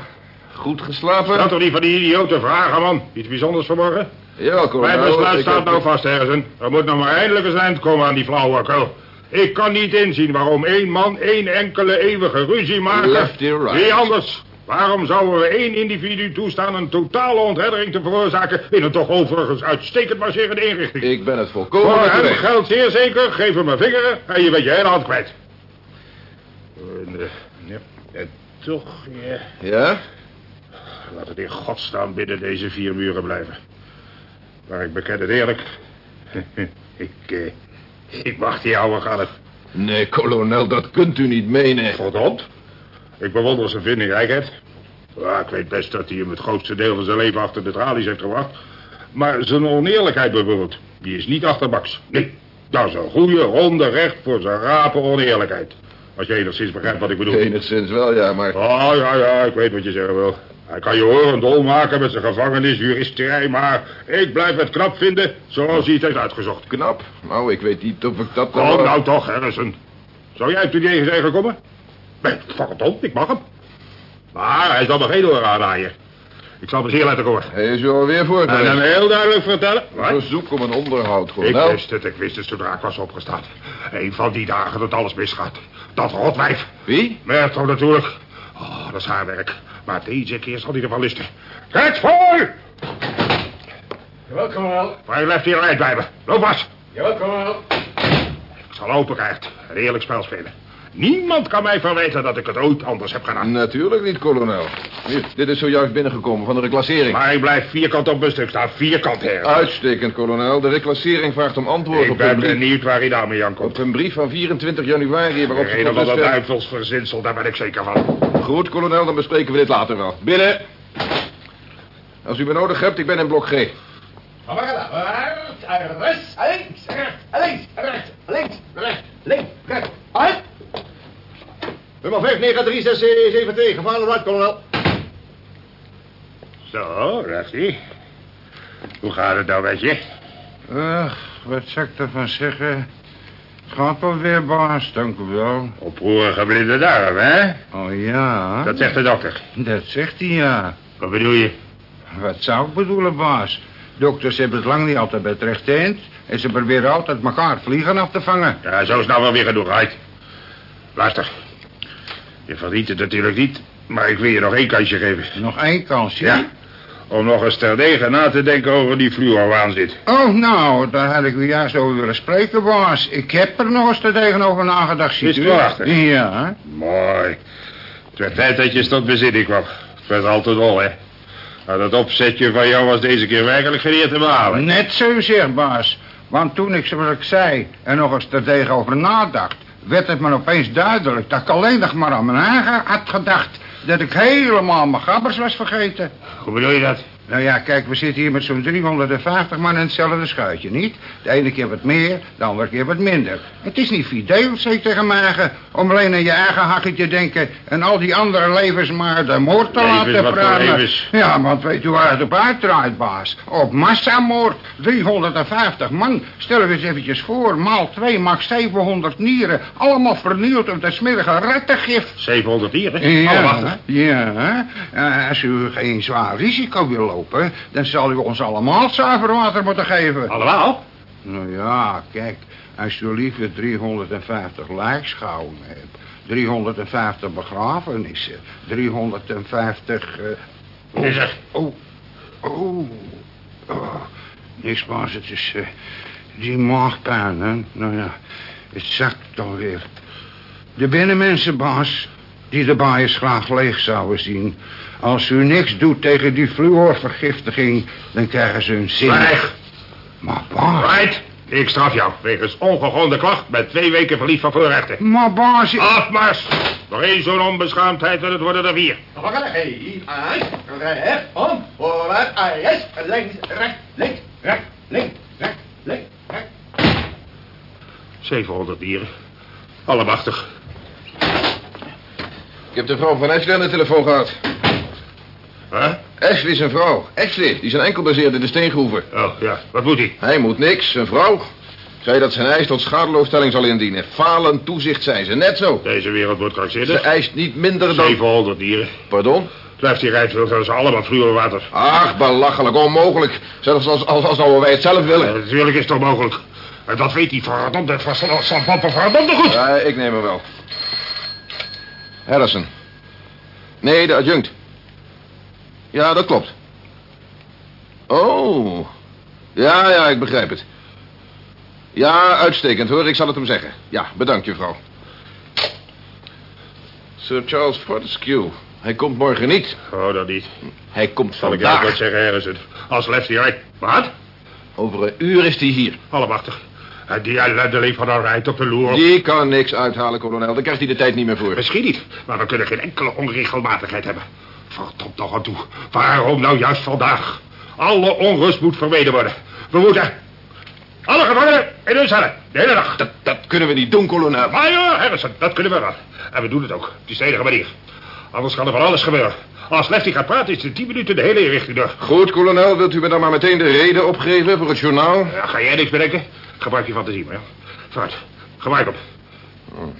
Goed geslapen? Stel toch niet van die idiote vragen, man. Iets bijzonders vanmorgen? Ja, kolonel. Mijn besluit staat heb- nou vast, Harrison. Er moet nog maar eindelijk eens eind komen aan die flauwekul. Ik kan niet inzien waarom één man één enkele eeuwige ruzie maakt. Lefty right. Wie anders? Waarom zouden we één individu toestaan een totale ontreddering te veroorzaken... in een toch overigens uitstekend marcherende inrichting? Ik ben het volkomen Voor hem geldt zeer zeker, geef hem een vinger en je bent je hele hand kwijt. En toch, ja... Ja? Laat het in godsnaam binnen deze vier muren blijven. Maar ik beken het eerlijk. ik, eh, ik mag die ouwe gaan het. Nee, kolonel, dat kunt u niet menen. Verdomd. Ik bewonder zijn vindingrijkheid. Ja, ik weet best dat hij hem het grootste deel van zijn leven achter de tralies heeft gebracht. Maar zijn oneerlijkheid bijvoorbeeld, die is niet achterbaks. Nee, dat is een goede, ronde recht voor zijn rape oneerlijkheid. Als je enigszins begrijpt wat ik bedoel. Enigszins wel, ja, maar... Oh, ja, ja, ik weet wat je zeggen wil. Hij kan je horen dol maken met zijn gevangenisjuristerij, maar ik blijf het knap vinden zoals hij het heeft uitgezocht. Knap? Nou, ik weet niet of ik dat... Oh, nou toch, Harrison. Zou jij toen tegen zijn gekomen? Nee, verdomd, ik mag hem. Maar hij zal me geen oor aanraaien. Ik zal me zeer laten horen. Hij is u alweer En voorbereid. hem heel duidelijk vertellen. Een verzoek om een onderhoud, Ik kolonel. wist het, ik wist het zodra ik was opgestaan. Een van die dagen dat alles misgaat. Dat rotwijf. Wie? Merto natuurlijk. Oh, dat is haar werk. Maar deze keer zal hij ervan listen. Kijk voor! Jawel, kolonel. Maar je blijft hier rijdt bij me. Loop pas. Jawel, kolonel. Ik zal open krijgt. Een eerlijk spel spelen. Niemand kan mij verwijten dat ik het ooit anders heb gedaan. Natuurlijk niet, kolonel. Hier, dit is zojuist binnengekomen van de reclassering. Maar ik blijf vierkant op mijn stuk staan. Vierkant, her. Uitstekend, kolonel. De reclassering vraagt om antwoord Ik op ben een brief... benieuwd waar hij daarmee aan komt. Op een brief van 24 januari waarop ze Een of ander geruststellen- duivels verzinsel, daar ben ik zeker van. Goed, kolonel, dan bespreken we dit later wel. Binnen. Als u me nodig hebt, ik ben in blok G. Rechts, links, rechts, links, rechts, links, rechts, links! Nummer 59372, gevaarlijk uit, kolonel. Zo, Rusty. Hoe gaat het nou met je? Ach, wat zou ik ervan zeggen? Het gaat wel weer, baas, dank u wel. Oproerige blinde darm, hè? Oh ja? Dat zegt de dokter. Dat zegt hij, ja. Wat bedoel je? Wat zou ik bedoelen, baas? Dokters hebben het lang niet altijd bij het rechte eind. En ze proberen altijd elkaar vliegen af te vangen. Ja, zo is nou wel weer genoeg uit. Luister. Je verdient het natuurlijk niet, maar ik wil je nog één kansje geven. Nog één kansje? Ja. Om nog eens terdege na te denken over die fluorwaanzit. Oh, nou, daar had ik u juist over willen spreken, baas. Ik heb er nog eens te tegenover nagedacht, ziet Is het? Ja. Mooi. Het werd tijd dat je tot bezinning kwam. Het werd altijd wel, hè? Nou, dat opzetje van jou was deze keer werkelijk geleerd te behalen. Net zo zeg, baas. Want toen ik, zoals ik zei, er nog eens er tegenover nadacht... werd het me opeens duidelijk dat ik alleen nog maar aan mijn eigen had gedacht... dat ik helemaal mijn gabbers was vergeten. Hoe bedoel je dat? Nou ja, kijk, we zitten hier met zo'n 350 man in hetzelfde schuitje, niet? De ene keer wat meer, de andere keer wat minder. Het is niet fideel, zeg ik tegen om alleen aan je eigen hakje te denken... en al die andere levens maar de moord te Levens, laten praten. Ja, want weet u waar het op uitdraait, baas? Op massamoord, 350 man. Stellen we eens eventjes voor, maal 2 maakt 700 nieren... allemaal vernield op dat smerige rettengif. 700 dieren? Ja, ja. Eh, als u geen zwaar risico wil lopen... dan zal u ons allemaal zuiver water moeten geven. Allemaal? Nou ja, kijk. Als u liever 350 lijkschouwen hebt... 350 begrafenissen... 350... eh, Is er? Oh, oh, oh. Niks, baas, het is eh, die maagpijn, hè. Nou ja, het zakt dan weer. De binnenmensen, baas, die de baaiers graag leeg zouden zien. Als u niks doet tegen die fluorvergiftiging, dan krijgen ze een zin. Weg. Maar baas... Right. Ik straf jou wegens ongegronde klacht met twee weken verlies van voorrechten. Maar baas... Afmars! Nog één zo'n onbeschaamdheid en het worden er vier. Recht, om, vooruit, ah, yes, links, recht, links, recht, links, recht, links, recht. 700 dieren. Allemachtig. Ik heb de vrouw van Ashley aan de telefoon gehad. Huh? Ashley is een vrouw. Ashley, die is een enkelbaseerd in de steengroeven. Oh, ja. Wat moet hij? Hij moet niks, een vrouw. Zei dat zijn eis tot schadeloosstelling zal indienen. Falen toezicht zijn ze, net zo. Deze wereld wordt krankzinnig. Ze eist niet minder dan... 700 dieren. Pardon? Blijft die rijtwild, dat is allemaal vloerwater. Ach, belachelijk, onmogelijk. Zelfs als, als, als nou wij het zelf willen. Ja, natuurlijk is het toch mogelijk. En dat weet die verdomde, verdomde, verdomde goed. Ja, ik neem hem wel. Harrison. Nee, de adjunct. Ja, dat klopt. Oh. Ja, ja, ik begrijp het. Ja, uitstekend hoor, ik zal het hem zeggen. Ja, bedankt, juffrouw. Sir Charles Fortescue. Hij komt morgen niet. Oh, dat niet. Hij komt Zal ik vandaag. even wat zeggen, Harrison? Als Lefty rijdt. Wat? Over een uur is hij hier. Allemachtig. En die ellendeling van een rijdt op de loer. Die kan niks uithalen, kolonel. Daar krijgt hij de tijd niet meer voor. Misschien niet, maar we kunnen geen enkele onregelmatigheid hebben. Verdomd nog aan toe. Waarom nou juist vandaag? Alle onrust moet vermeden worden. We moeten... Alle gevangenen in hun cellen. De hele dag. Dat, dat kunnen we niet doen, kolonel. Maar ja, Harrison, dat kunnen we wel. En we doen het ook. Het is de enige manier. Anders kan er van alles gebeuren. Als Lefty gaat praten, is het tien minuten de hele inrichting door. Goed, kolonel. Wilt u me dan maar meteen de reden opgeven voor het journaal? Ja, ga jij niks bedenken? Gebruik je fantasie maar. ja. Vooruit. Gebruik op.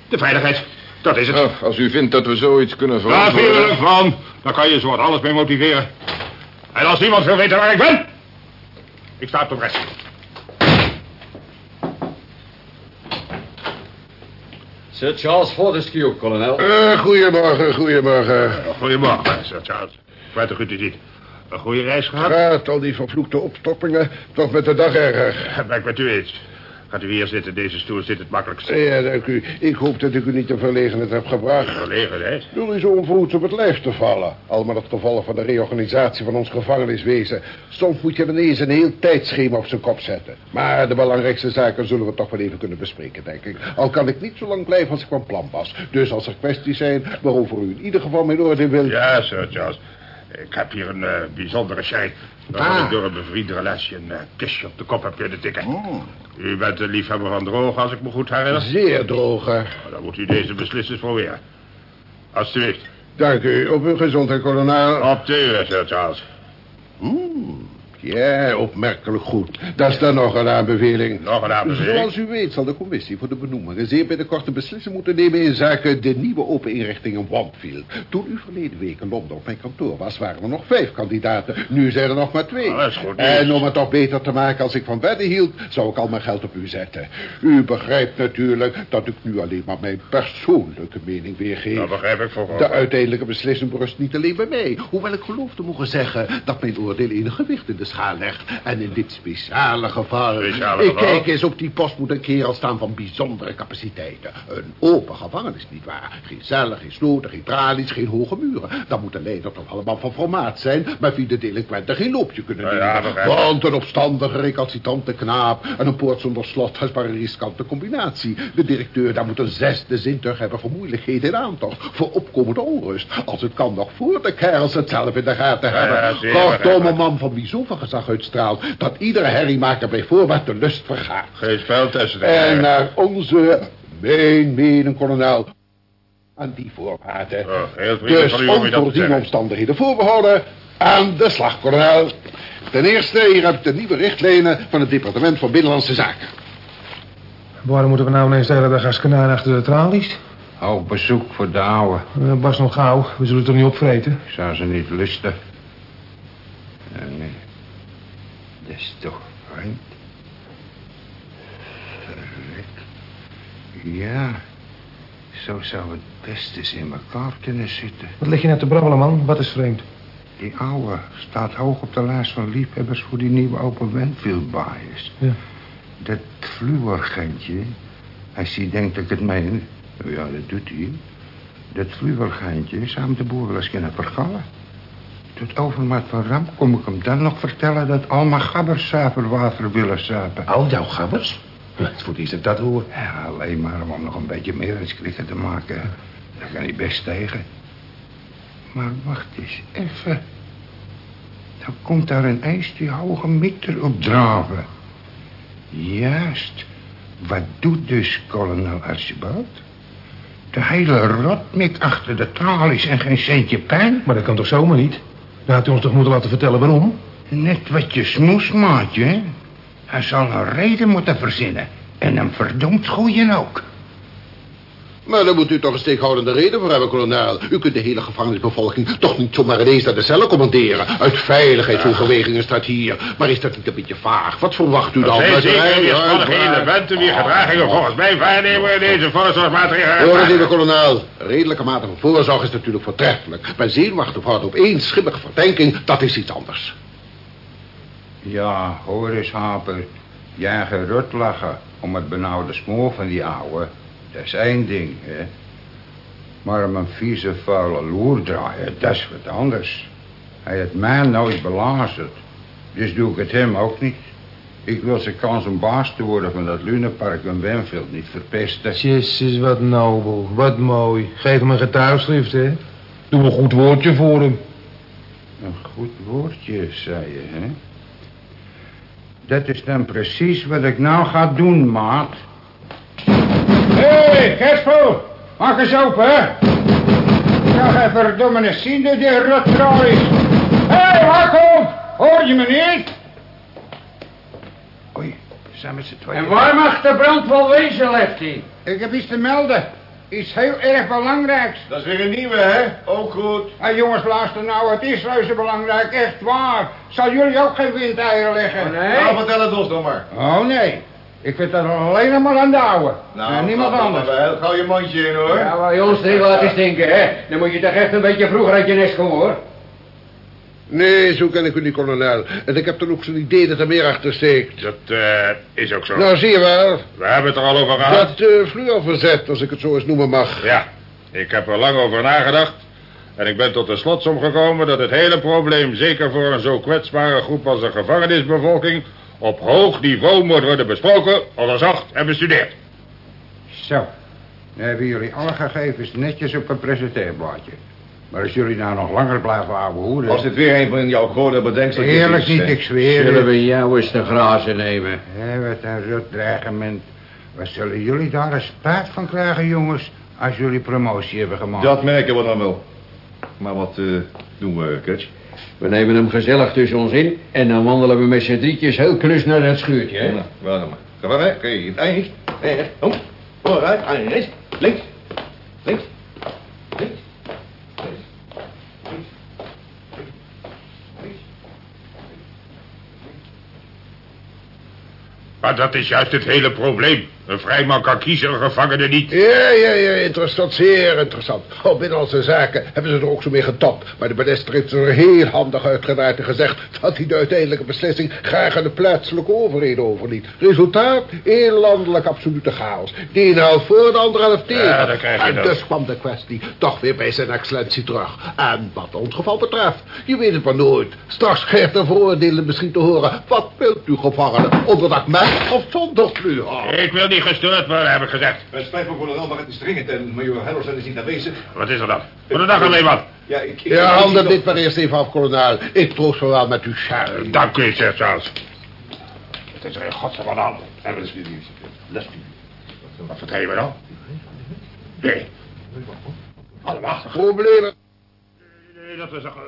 De veiligheid. Dat is het. Als u vindt dat we zoiets kunnen Natuurlijk verantwoorden... van. Daar kan je zo wat alles mee motiveren. En als niemand wil weten waar ik ben... Ik sta op de rest. Sir Charles Fortescue, kolonel. Eh, goedemorgen, goedemorgen. Goedemorgen, Sir Charles. Prettig u te zien. Een goede reis gehad? Gaat al die vervloekte opstoppingen toch met de dag erger. Ben ik met u eens. Gaat u hier zitten, deze stoel zit het makkelijkst. Ja, dank u. Ik hoop dat ik u niet in verlegenheid heb gebracht. Verlegenheid? Door u zo onverhoeds op het lijf te vallen. Al met het gevolg van de reorganisatie van ons gevangeniswezen. Soms moet je ineens een heel tijdschema op zijn kop zetten. Maar de belangrijkste zaken zullen we toch wel even kunnen bespreken, denk ik. Al kan ik niet zo lang blijven als ik van plan was. Dus als er kwesties zijn waarover u in ieder geval mijn oordeel wil... Ja, Sir Charles. Ik heb hier een eh, bijzondere shine. Waarvan Ah. ik door een bevriende relatie een eh, kusje op de kop heb kunnen tikken. U bent een liefhebber van droog, als ik me goed herinner. Zeer droge. Nou, Dan moet u deze beslissers proberen. Alsjeblieft. Dank u. Op uw gezondheid, kolonel. Op de uur, Sir Charles. Ja, opmerkelijk goed. Dat is dan nog een aanbeveling. Nog een aanbeveling? Zoals u weet zal de commissie voor de benoemingen zeer binnenkort een beslissing moeten nemen in zaken de nieuwe open inrichting in Wampfield. Toen u verleden week in Londen op mijn kantoor was, waren er nog vijf kandidaten. Nu zijn er nog maar twee. Oh, dat is goed nieuws. en om het toch beter te maken als ik van wedden hield, zou ik al mijn geld op u zetten. U begrijpt natuurlijk dat ik nu alleen maar mijn persoonlijke mening weergeef. Dat begrijp ik vooral. De uiteindelijke beslissing berust niet alleen bij mij. Hoewel ik geloof te mogen zeggen dat mijn oordeel enig gewicht in de legt. En in dit speciale geval... Speciale ik geval? kijk eens, op die post moet een kerel staan van bijzondere capaciteiten. Een open gevangenis, nietwaar? Geen cellen, geen sloten, geen tralies, geen hoge muren. Dan moet de leider toch allemaal van formaat zijn... maar wie de delinquenten geen loopje kunnen nemen. ja. Want een opstandige, recalcitrante knaap... en een poort zonder slot is maar een riskante combinatie. De directeur daar moet een zesde zintuig hebben... voor moeilijkheden in aantocht, voor opkomende onrust. Als het kan nog voor de kerels het zelf in de gaten hebben. ja, Kortom, een man van wie zoveel gezag uitstraalt... dat iedere herriemaker bij voorbaat de lust vergaat. Geen spel tussen de En naar onze, mijn mening, kolonel... aan die voorwaarden. Oh, heel vriendelijk Dus van u om dat omstandigheden voorbehouden... aan de slag, kolonel. Ten eerste, hier heb ik de nieuwe richtlijnen... van het departement van Binnenlandse Zaken. Waarom moeten we nou ineens de hele dag als kanaan achter de tralies? Hou bezoek voor de ouwe. Uh, Bas nog gauw, we zullen het toch niet opvreten? Ik zou ze niet lusten. En, eh, dat is toch vreemd. Verrek. Ja, zo zou het best eens in elkaar kunnen zitten. Wat lig je nou te brabbelen, man? Wat is vreemd? Die ouwe staat hoog op de lijst van liefhebbers voor die nieuwe Open Wenfield bias. Ja. Dat fluorgentje, als hij denkt dat ik het meen, ja, dat doet hij. Dat fluorgentje zou hem de boer wel eens kunnen vergallen. Tot overmaat van ramp kom ik hem dan nog vertellen dat Alma gabbers zuiverwater willen zuipen. Al jouw gabbers? Het voor eerst dat dat hoor. Ja, alleen maar om nog een beetje meer eens krikken te maken. Daar kan hij best tegen. Maar wacht eens even. Dan komt daar een ijs die hoge mieter op draven. Juist. Wat doet dus kolonel Archibald? De hele rotmik achter de tralies en geen centje pijn? Maar dat kan toch zomaar niet? Dan had u ons toch moeten laten vertellen waarom? Net wat je smoes, maatje. Hij zal een reden moeten verzinnen. En een verdomd goeie ook. Maar daar moet u toch een steekhoudende reden voor hebben, kolonel. U kunt de hele gevangenisbevolking toch niet zomaar ineens naar de cellen commanderen. Uit veiligheidsoverwegingen staat hier. Maar is dat niet een beetje vaag? Wat verwacht u dan? Zijn Uit- zeker uit- elementen die gedragingen volgens mij waarnemen in deze voorzorgsmaatregelen. Hoor eens kolonel. Redelijke mate van voorzorg is natuurlijk voortreffelijk. Maar zenuwachtig worden op één schimmige verdenking, dat is iets anders. Ja, hoor eens, Haper. Jij gerut lachen om het benauwde smoor van die ouwe. Dat is één ding, hè. Maar om een vieze, vuile loer draaien, dat is wat anders. Hij heeft mij nooit belazerd. Dus doe ik het hem ook niet. Ik wil zijn kans om baas te worden van dat Lunenpark in Wenfield niet verpesten. Jezus, wat nobel, wat mooi. Geef hem een getuigschrift, hè. Doe een goed woordje voor hem. Een goed woordje, zei je, hè? Dat is dan precies wat ik nou ga doen, maat. Hey, Gerspo! Maak eens open, hè? Ja, ga verdomme eens zien dat die is. Hé, hey, maak op! Hoor je me niet? Oei, we zijn met z'n tweeën. En waar mag de brand wel wezen, Lefty? Ik heb iets te melden. Iets heel erg belangrijks. Dat is weer een nieuwe, hè? Ook goed. Hé jongens, luister nou, het is reuze belangrijk, echt waar. Zal jullie ook geen windeieren leggen? Nou, vertel het ons dan maar. Oh nee, ik vind dat alleen nog maar aan de ouwe. en niemand ga anders. maar. Gauw je mandje in, hoor. Ja, maar ons niet laten stinken, hè. Dan moet je toch echt een beetje vroeger uit je nest komen, hoor. Nee, zo ken ik u niet, kolonel. En ik heb dan ook zo'n idee dat er meer achter steekt. Dat eh, is ook zo. Nou, zie je wel. We hebben het er al over gehad. Dat uh, fluorverzet, als ik het zo eens noemen mag. Ja, ik heb er lang over nagedacht. En ik ben tot de slotsom gekomen dat het hele probleem, zeker voor een zo kwetsbare groep als de gevangenisbevolking, op hoog niveau moet worden besproken, onderzocht en bestudeerd. Zo, dan hebben jullie alle gegevens netjes op een presenteerblaadje. Maar als jullie nou nog langer blijven houden hoeren... Als dit weer een van jouw grote bedenkselen Eerlijk niet, ik zweer Zullen we jou eens de grazen nemen? Hé, wat een rot dreigement. Wat zullen jullie daar een spijt van krijgen, jongens... als jullie promotie hebben gemaakt? Dat merken we dan wel. Maar wat eh, doen we, Kutsch? We nemen hem gezellig tussen ons in... en dan wandelen we met z'n drietjes heel klus naar dat schuurtje, hè? Nou, wel dan maar. Ga maar weg. Oké, het eind. Eind. Kom. Vooruit. Eind. Links. Links. Links. Links. Maar dat is juist het hele probleem. Een vrijman kan kiezen, een gevangene niet. Ja, ja, ja, interessant, zeer interessant. Op Binnenlandse Zaken hebben ze er ook zo mee getapt. Maar de minister heeft er heel handig uitgedraaid en gezegd... dat hij de uiteindelijke beslissing graag aan de plaatselijke overheden overliet. Resultaat? Een landelijk absolute chaos. De ene helft voor, de andere helft tegen. Ja, dan krijg je en dat. dus kwam de kwestie toch weer bij zijn excellentie terug. En wat ons geval betreft, je weet het maar nooit. Straks geeft de veroordeelde misschien te horen... wat wilt u gevangenen, onderdak met of zonder fluor? Ik wil niet gestoord worden, heb ik gezegd. Het spijt me, kolonel, maar het is dringend en major Henderson is niet aanwezig. Wat is er dan? Goedendag, alleen wat. Ja, ik... ik Ja, ik- dit maar eerst even af, kolonel. Ik troost me wel met uw sherry. Dank u, Sir Charles. Het is er in godsnaam aan de hand. Hebben we Les Wat vertel je me dan? Nee. Allemaal. Problemen? Nee, dat toch, eh,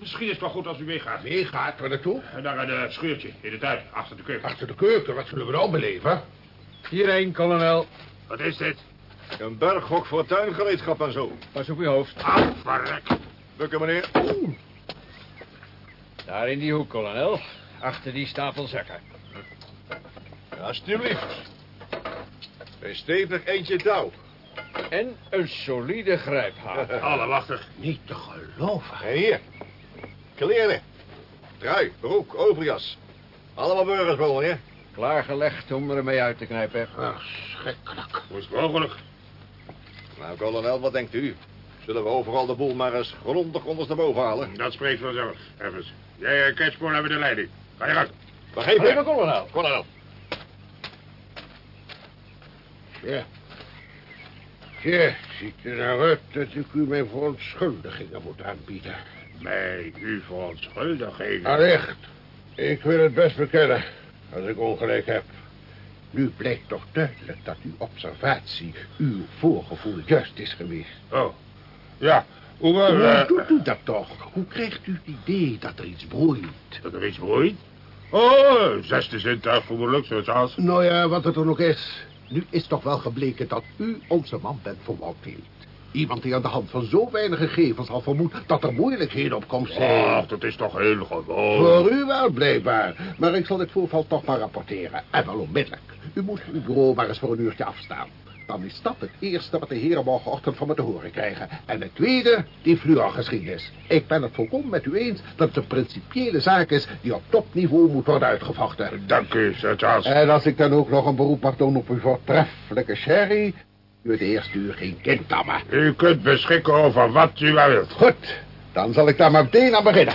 misschien is het wel goed als u meegaat. Meegaat, waar naartoe? Naar een eh, schuurtje in de tuin, achter de keuken. Achter de keuken, wat zullen we dan beleven? Hierheen, kolonel. Wat is dit? Een berghok voor tuingereedschap en zo. Pas op uw hoofd. Ah, verrek. Bukken, meneer. Oeh. Daar in die hoek, kolonel. Achter die stapel zakken. Alsjeblieft. Een stevig eentje touw. En een solide grijphaak. Allemachtig. Niet te geloven. En hier. Kleren. Trui, broek, overjas. Allemaal burgersbol, hè? Klaargelegd om ermee uit te knijpen. Ach, schrikkelijk. Hoe is het mogelijk? Nou, kolonel, wat denkt u? Zullen we overal de boel maar eens grondig ondersteboven halen? Dat spreekt vanzelf. Evans. Jij en Catchpool hebben de leiding. Ga je gang. Begrepen? Even, kolonel. Kolonel. Ja. Ja, ziet er nou uit dat ik u mijn verontschuldigingen moet aanbieden. mij uw verontschuldigingen. Allicht. Ik wil het best bekennen als ik ongelijk heb. Nu blijkt toch duidelijk dat uw observatie, uw voorgevoel juist is geweest. Oh, ja. Hoe, Hoe eh, doet u dat toch? Hoe krijgt u het idee dat er iets broeit? Dat er iets broeit? Oh, zesde zintuig vermoedelijk, zoals als. Nou ja, wat het er ook is. Nu is toch wel gebleken dat u onze man bent voor. Iemand die aan de hand van zo weinig gegevens al vermoedt dat er moeilijkheden op komst zijn. Ach, dat is toch heel gewoon. Voor u wel, blijkbaar. Maar ik zal dit voorval toch maar rapporteren. En wel onmiddellijk. U moet uw bureau maar eens voor een uurtje afstaan. Dan is dat het eerste wat de heren morgenochtend van me te horen krijgen. En het tweede, die fluorgeschiedenis. Ik ben het volkomen met u eens dat het een principiële zaak is... die op topniveau moet worden uitgevochten. Dank u, Sir Charles. En als ik dan ook nog een beroep mag doen op uw voortreffelijke sherry... u het eerste uur geen kind dammen. U kunt beschikken over wat u maar wilt. Goed, dan zal ik daar maar meteen aan beginnen.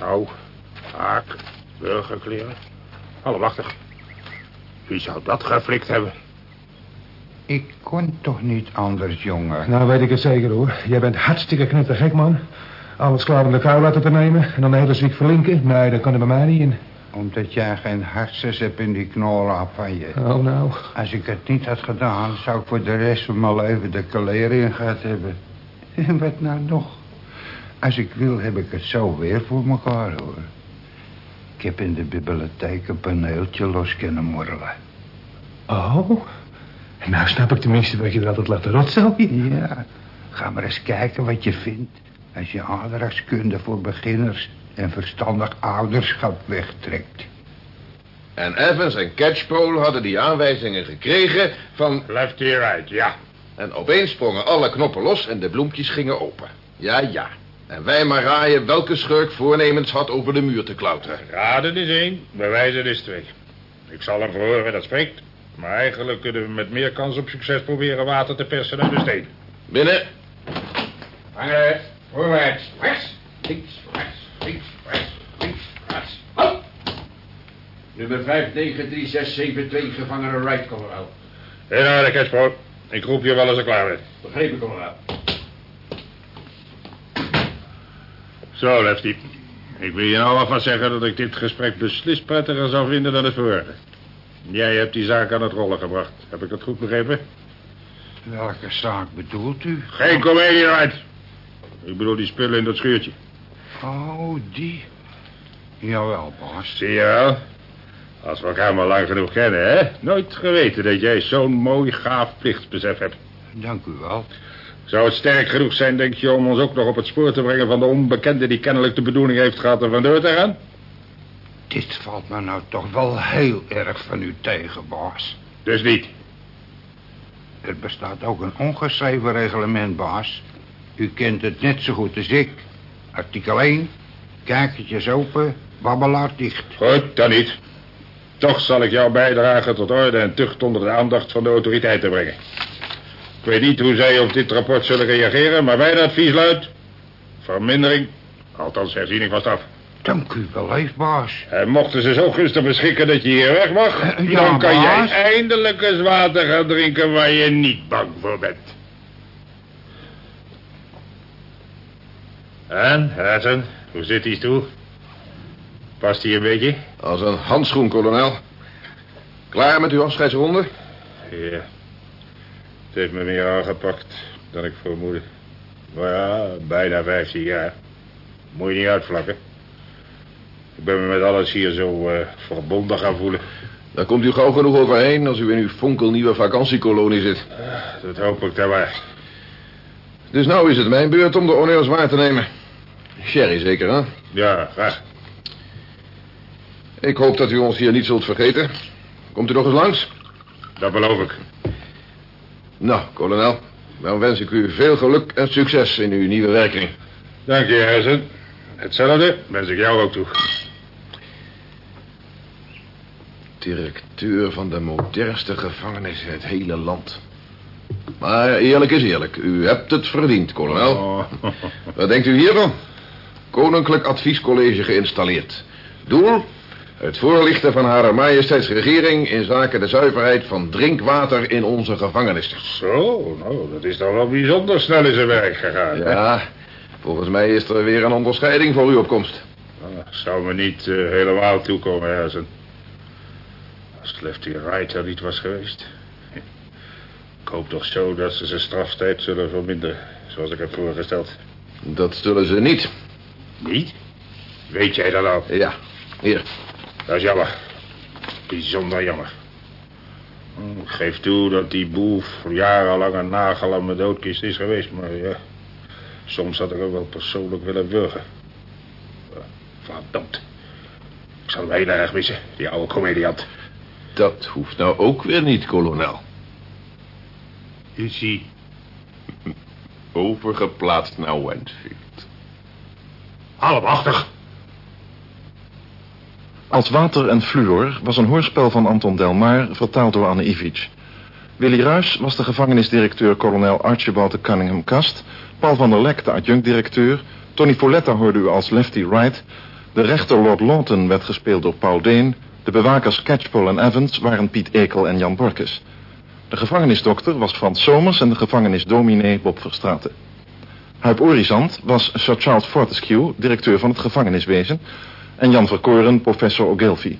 Nou, haak, burgerkleren. Allemachtig. Wie zou dat geflikt hebben? Ik kon toch niet anders, jongen. Nou weet ik het zeker hoor. Jij bent hartstikke knettergek man. Alles klaar om de kou laten te nemen en dan de hele zwiek verlinken. Nee, dat kan er bij mij niet in. Omdat jij geen hartjes hebt in die knollen van je. Oh nou. Als ik het niet had gedaan, zou ik voor de rest van mijn leven de kalering gehad hebben. En wat nou nog? Als ik wil, heb ik het zo weer voor mekaar, hoor. Ik heb in de bibliotheek een paneeltje los kunnen morrelen. Oh? Nou snap ik tenminste wat je er altijd laat rotzooien. Ja, ga maar eens kijken wat je vindt... als je aardrijkskunde voor beginners en verstandig ouderschap wegtrekt. En Evans en Catchpole hadden die aanwijzingen gekregen van... Left hier right, ja. En opeens sprongen alle knoppen los en de bloempjes gingen open. Ja, ja. En wij maar raaien welke schurk voornemens had over de muur te klauteren. Raden is één, bewijzen is twee. Ik zal hem verhoren dat spreekt. Maar eigenlijk kunnen we met meer kans op succes proberen water te persen uit de steen. Binnen. Hangen, voorwaarts, rechts, links, rechts, links, rechts, links, rechts. Halt! Nummer 593672, gevangene Wright, kolonel. In orde, Catchpole. Ik roep je wel als ik klaar ben. Begrepen, kolonel. Zo, Lefty. Ik wil je nou alvast zeggen dat ik dit gesprek beslist prettiger zou vinden dan het vorige. Jij hebt die zaak aan het rollen gebracht. Heb ik dat goed begrepen? Welke zaak bedoelt u? Geen comedie uit. Ik bedoel die spullen in dat schuurtje. Oh, die. Jawel, baas. Zie je wel? Als we elkaar maar lang genoeg kennen, hè? Nooit geweten dat jij zo'n mooi gaaf plichtsbesef hebt. Dank u wel. Zou het sterk genoeg zijn, denk je, om ons ook nog op het spoor te brengen van de onbekende die kennelijk de bedoeling heeft gehad er vandoor te gaan? Dit valt me nou toch wel heel erg van u tegen, baas. Dus niet. Er bestaat ook een ongeschreven reglement, baas. U kent het net zo goed als ik. Artikel 1. Kijkertjes open, babbelaar dicht. Goed, dan niet. Toch zal ik jou bijdragen tot orde en tucht onder de aandacht van de autoriteiten brengen. Ik weet niet hoe zij op dit rapport zullen reageren, maar mijn advies luidt... vermindering, althans herziening vast af. Dank u wel, lief, baas. En mochten ze zo gunstig beschikken dat je hier weg mag... Eh, ja, dan kan baas. jij eindelijk eens water gaan drinken waar je niet bang voor bent. En, Harrison, hoe zit die toe? Past hij een beetje? Als een handschoen, kolonel. Klaar met uw afscheidsronde? Ja. Het heeft me meer aangepakt dan ik vermoedde. Maar ja, bijna 15 jaar. Moet je niet uitvlakken. Ik ben me met alles hier zo eh, verbonden gaan voelen. Daar komt u gauw genoeg overheen als u in uw fonkelnieuwe vakantiekolonie zit. Dat hoop ik dan maar. Dus nou is het mijn beurt om de honneurs waar te nemen. Sherry zeker, hè? Ja, graag. Ik hoop dat u ons hier niet zult vergeten. Komt u nog eens langs? Dat beloof ik. Nou, kolonel, dan wens ik u veel geluk en succes in uw nieuwe werking. Dank je, Harrison. Hetzelfde wens ik jou ook toe. Directeur van de modernste gevangenis in het hele land. Maar eerlijk is eerlijk, u hebt het verdiend, kolonel. Oh. Wat denkt u hiervan? Koninklijk Adviescollege geïnstalleerd. Doel? Het voorlichten van Hare Majesteitsregering in zaken de zuiverheid van drinkwater in onze gevangenissen. Zo, nou, dat is dan wel bijzonder snel in zijn werk gegaan. hè? Ja, Volgens mij is er weer een onderscheiding voor uw opkomst. Ah, zou me niet eh, helemaal toekomen, Herzen. Als Lefty Wright er niet was geweest. Ik hoop toch zo dat ze zijn straftijd zullen verminderen, zoals ik heb voorgesteld. Dat zullen ze niet. Niet? Weet jij dat al? Ja, hier. Dat is jammer. Bijzonder jammer. Hm, Ik geef toe dat die boef jarenlang een nagel aan mijn doodkist is geweest, maar ja... Soms had ik ook wel persoonlijk willen wurgen. Verdomd. Ik zal hem heel erg missen, die oude comediant. Dat hoeft nou ook weer niet, kolonel. Is hij... Overgeplaatst naar Wentfield. Allemachtig. Als water en fluor was een hoorspel van Anton Delmar, vertaald door Anne Ivic. Willy Ruys was de gevangenisdirecteur kolonel Archibald de Cunningham Kast. Paul van der Lek de adjunct-directeur. Tony Folletta hoorde u als Lefty Wright. De rechter Lord Lawton werd gespeeld door Paul Deen. De bewakers Catchpole en Evans waren Piet Ekel en Jan Borkes. De gevangenisdokter was Frans Somers en de gevangenisdominee Bob Verstraeten. Huip Orizant was Sir Charles Fortescue, directeur van het gevangeniswezen... en Jan Verkoren, professor Ogilvy.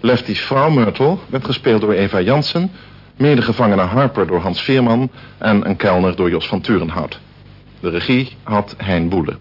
Lefty's vrouw Myrtle werd gespeeld door Eva Jansen... medegevangene Harper door Hans Veerman... en een kelner door Jos van Turenhout. De regie had Hein Boele.